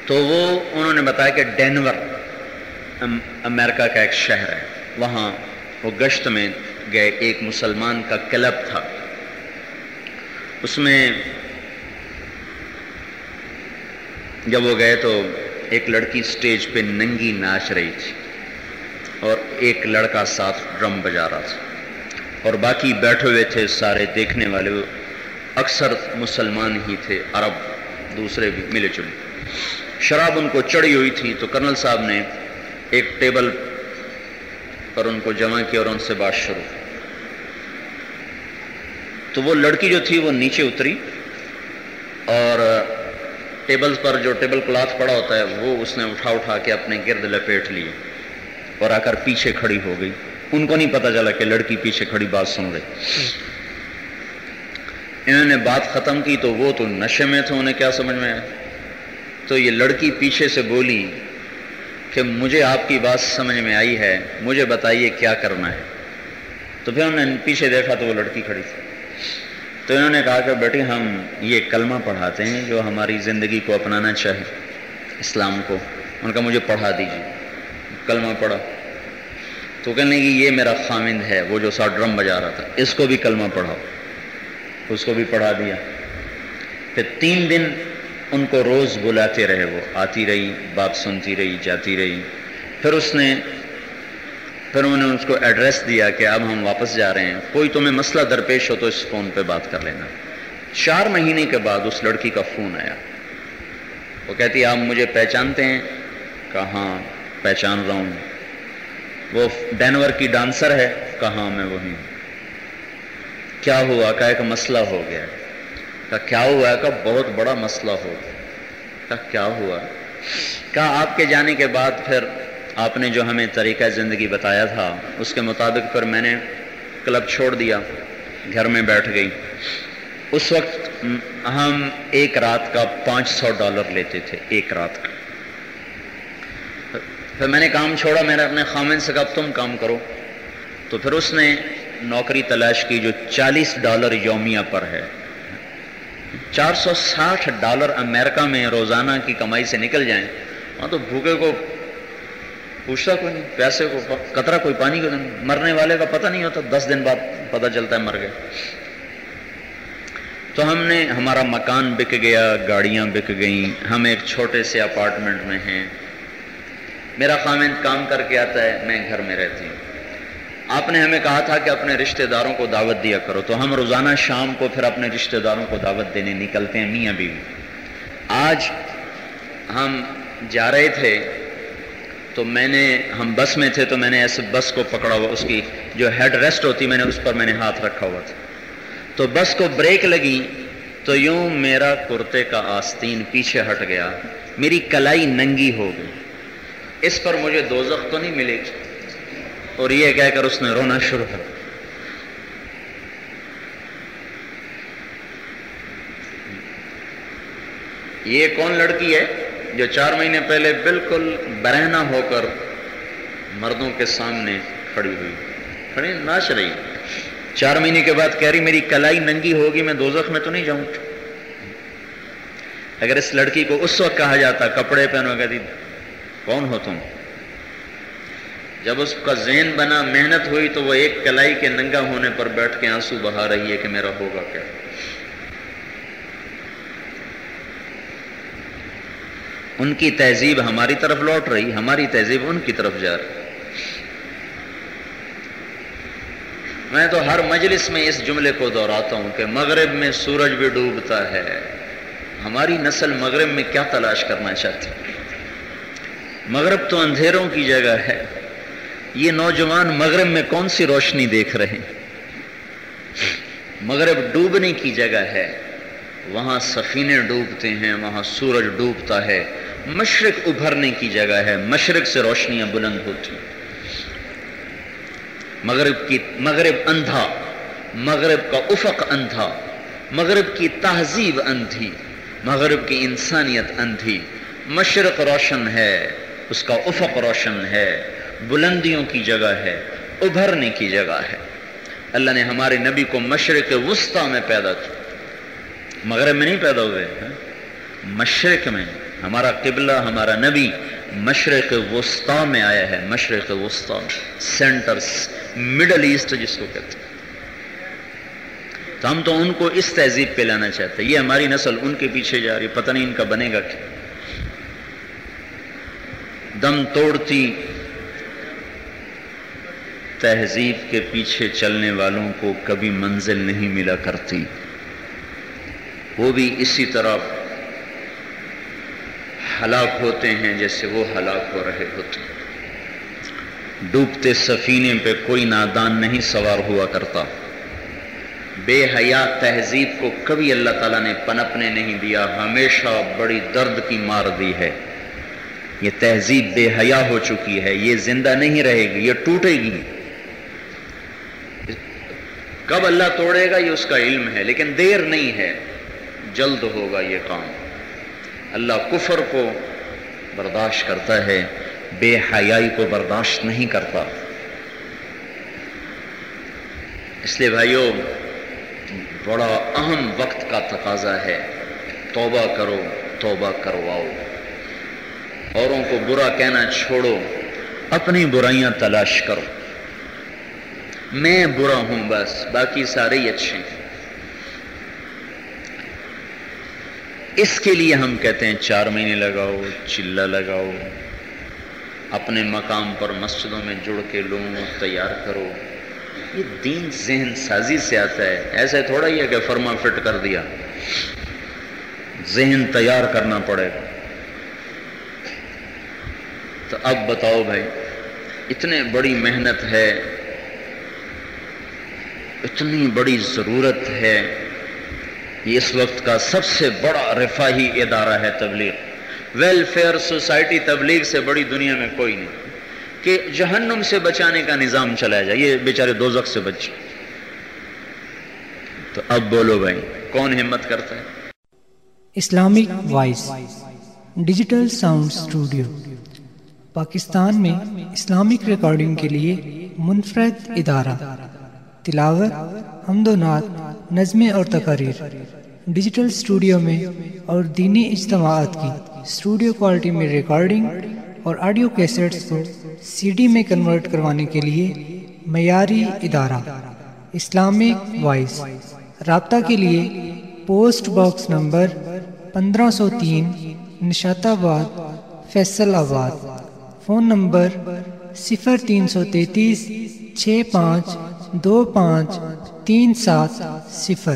تو وہ، انہوں نے بتایا کہ ڈینور امریکہ کا ایک شہر ہے۔ وہاں وہ گشت میں گئے، ایک مسلمان کا کلب تھا۔ اس میں جب وہ گئے تو ایک لڑکی سٹیج پہ ننگی ناچ رہی تھی اور ایک لڑکا ساتھ ڈرم بجا رہا تھا۔ اور باقی بیٹھے ہوئے تھے سارے دیکھنے والے اکثر مسلمان ہی تھے، عرب دوسرے بھی ملے جلے شراب ان کو چڑھی ہوئی تھی تو کرنل صاحب نے ایک ٹیبل پر ان کو جمع کیا اور ان سے بات شروع۔ تو وہ لڑکی جو تھی وہ نیچے اتری اور ٹیبل پر جو ٹیبل کلاتھ پڑا ہوتا ہے وہ اس نے اٹھا اٹھا کے اپنے گرد لپیٹ لیے اور آ کر پیچھے کھڑی ہو گئی۔ ان کو نہیں پتا چلا کہ لڑکی پیچھے کھڑی بات سن رہی۔ انہوں نے بات ختم کی تو وہ تو نشے میں تھے، انہیں کیا سمجھ میں آیا؟ تو یہ لڑکی پیچھے سے بولی کہ مجھے آپ کی بات سمجھ میں آئی ہے، مجھے بتائیے کیا کرنا ہے۔ تو پھر انہوں نے پیچھے دیکھا تو وہ لڑکی کھڑی تھی۔ تو انہوں نے کہا کہ بیٹی ہم یہ کلمہ پڑھاتے ہیں جو ہماری زندگی کو اپنانا چاہے، اسلام کو۔ ان کا مجھے پڑھا دیجیے کلمہ پڑھا۔ تو کہنے لگی یہ میرا خامند ہے، وہ جو سا ڈرم بجا رہا تھا، اس کو بھی کلمہ پڑھاؤ۔ اس کو بھی پڑھا دیا۔ پھر تین دن ان کو روز بلاتے رہے وہ، آتی رہی، بات سنتی رہی، جاتی رہی۔ پھر اس نے پھر انہوں نے اس کو ایڈریس دیا کہ اب ہم واپس جا رہے ہیں۔ کوئی تمہیں مسئلہ درپیش ہو تو اس فون پہ بات کر لینا۔ چار مہینے کے بعد اس لڑکی کا فون آیا۔ وہ کہتی، آپ مجھے پہچانتے ہیں؟ کہاں پہچان رہا ہوں۔ وہ ڈینور کی ڈانسر ہے۔ کہاں میں وہی ہوں۔ کیا ہوا کہ ایک مسئلہ ہو گیا۔ کہا کیا ہوا ہے کہا بہت بڑا مسئلہ ہو کہا کیا ہوا۔ کہا آپ کے جانے کے بعد پھر آپ نے جو ہمیں طریقہ زندگی بتایا تھا، اس کے مطابق پھر میں نے کلب چھوڑ دیا، گھر میں بیٹھ گئی۔ اس وقت ہم ایک رات کا پانچ سو ڈالر لیتے تھے، ایک رات کا۔ پھر میں نے کام چھوڑا، میں نے اپنے خامن سے کہا تم کام کرو۔ تو پھر اس نے نوکری تلاش کی جو چالیس ڈالر یومیہ پر ہے۔ چار سو ساٹھ ڈالر امریکہ میں روزانہ کی کمائی سے نکل جائیں، وہاں تو بھوکے کو پوچھتا کوئی نہیں، پیسے کو قطرہ کوئی پانی کو نہیں۔ مرنے والے کا پتہ نہیں ہوتا، دس دن بعد پتہ چلتا ہے مر گئے۔ تو ہم نے ہمارا مکان بک گیا، گاڑیاں بک گئیں۔ ہم ایک چھوٹے سے اپارٹمنٹ میں ہیں۔ میرا خامند کام کر کے آتا ہے، میں گھر میں رہتی ہوں۔ آپ نے ہمیں کہا تھا کہ اپنے رشتہ داروں کو دعوت دیا کرو تو ہم روزانہ شام کو پھر اپنے رشتہ داروں کو دعوت دینے نکلتے ہیں، میاں بیوی۔ آج ہم جا رہے تھے تو میں نے، ہم بس میں تھے تو میں نے ایسے بس کو پکڑا ہوا، اس کی جو ہیڈ ریسٹ ہوتی، میں نے اس پر میں نے ہاتھ رکھا ہوا تھا۔ تو بس کو بریک لگی تو یوں میرا کرتے کا آستین پیچھے ہٹ گیا، میری کلائی ننگی ہو گئی۔ اس پر مجھے دوزخ تو نہیں ملے گی اور یہ کہہ کر اس نے رونا شروع کر یہ کون لڑکی ہے جو چار مہینے پہلے بالکل برہنا ہو کر مردوں کے سامنے کھڑی ہوئی؟ کھڑی ناچ رہی چار مہینے کے بعد کہہ رہی، میری کلائی ننگی ہوگی، میں دوزخ میں تو نہیں جاؤں۔ اگر اس لڑکی کو اس وقت کہا جاتا، کپڑے پہنو، کہتی، کون ہو تم؟ جب اس کا ذہن بنا، محنت ہوئی تو وہ ایک کلائی کے ننگا ہونے پر بیٹھ کے آنسو بہا رہی ہے کہ میرا ہوگا کیا؟ ان کی تہذیب ہماری طرف لوٹ رہی، ہماری تہذیب ان کی طرف جا رہی۔ میں تو ہر مجلس میں اس جملے کو دہراتا ہوں کہ مغرب میں سورج بھی ڈوبتا ہے۔ ہماری نسل مغرب میں کیا تلاش کرنا چاہتی؟ مغرب تو اندھیروں کی جگہ ہے۔ یہ نوجوان مغرب میں کون سی روشنی دیکھ رہے ہیں؟ مغرب ڈوبنے کی جگہ ہے، وہاں سفینے ڈوبتے ہیں، وہاں سورج ڈوبتا ہے۔ مشرق ابھرنے کی جگہ ہے، مشرق سے روشنیاں بلند ہوتی ہیں۔ مغرب کی، مغرب اندھا، مغرب کا افق اندھا، مغرب کی تہذیب اندھی، مغرب کی انسانیت اندھی۔ مشرق روشن ہے، اس کا افق روشن ہے۔ بلندیوں کی جگہ ہے، ابھرنے کی جگہ ہے۔ اللہ نے ہمارے نبی کو مشرق وسطی میں پیدا کیا۔ مغرب میں نہیں پیدا ہوئے ہاں؟ مشرق میں۔ ہمارا قبلہ، ہمارا نبی مشرق وسطی میں آیا ہے، مشرق وسطی سینٹر مڈل ایسٹ جس کو کہتے ہیں۔ تو ہم تو ان کو اس تہذیب پہ لانا چاہتے ہیں۔ یہ ہماری نسل ان کے پیچھے جا رہی، پتہ نہیں ان کا بنے گا کیا۔ دم توڑتی تہذیب کے پیچھے چلنے والوں کو کبھی منزل نہیں ملا کرتی۔ وہ بھی اسی طرح ہلاک ہوتے ہیں جیسے وہ ہلاک ہو رہے ہوتے ہیں۔ ڈوبتے سفینے پہ کوئی نادان نہیں سوار ہوا کرتا۔ بے حیا تہذیب کو کبھی اللہ تعالیٰ نے پنپنے نہیں دیا، ہمیشہ بڑی درد کی مار دی ہے۔ یہ تہذیب بے حیا ہو چکی ہے، یہ زندہ نہیں رہے گی، یہ ٹوٹے گی۔ کب اللہ توڑے گا یہ اس کا علم ہے، لیکن دیر نہیں ہے۔ جلد ہوگا یہ کام۔ اللہ کفر کو برداشت کرتا ہے، بے حیائی کو برداشت نہیں کرتا۔ اس لیے بھائیوں بڑا اہم وقت کا تقاضا ہے۔ توبہ کرو، توبہ کرواؤ۔ اوروں کو برا کہنا چھوڑو، اپنی برائیاں تلاش کرو۔ میں برا ہوں بس، باقی سارے ہی اچھے ہیں۔ اس کے لیے ہم کہتے ہیں چار مہینے لگاؤ، چلہ لگاؤ، اپنے مقام پر مسجدوں میں جڑ کے لوگوں تیار کرو۔ یہ دین ذہن سازی سے آتا ہے۔ ایسے تھوڑا ہی ہے کہ فرما فٹ کر دیا۔ ذہن تیار کرنا پڑے۔ گا تو اب بتاؤ بھائی، اتنے بڑی محنت ہے۔ اتنی بڑی ضرورت ہے یہ اس وقت کا سب سے بڑا رفاہی ادارہ ہے تبلیغ۔ ویلفیئر سوسائٹی تبلیغ سے بڑی دنیا میں کوئی نہیں۔ کہ جہنم سے بچانے کا نظام چلایا جائے، یہ بیچارے دوزخ سے بچ۔ تو اب بولو بھائی، کون ہمت کرتا ہے؟ Islamic voice, digital sound studio Pakistan میں اسلامک ریکارڈنگ کے لیے منفرد ادارہ۔ تلاوت، حمد و نعت، نظمیں اور تقاریر۔ ڈیجیٹل اسٹوڈیو میں اور دینی اجتماعات کی اسٹوڈیو کوالٹی میں ریکارڈنگ اور آڈیو کیسٹس کو سی ڈی میں کنورٹ کروانے کے لیے معیاری ادارہ۔ Islamic voice. رابطہ کے لیے پوسٹ باکس نمبر پندرہ سو تین نشات آباد فیصل آباد۔ فون نمبر صفر تین سو تینتیس، چھ پانچ دو پانچ تین سات صفر۔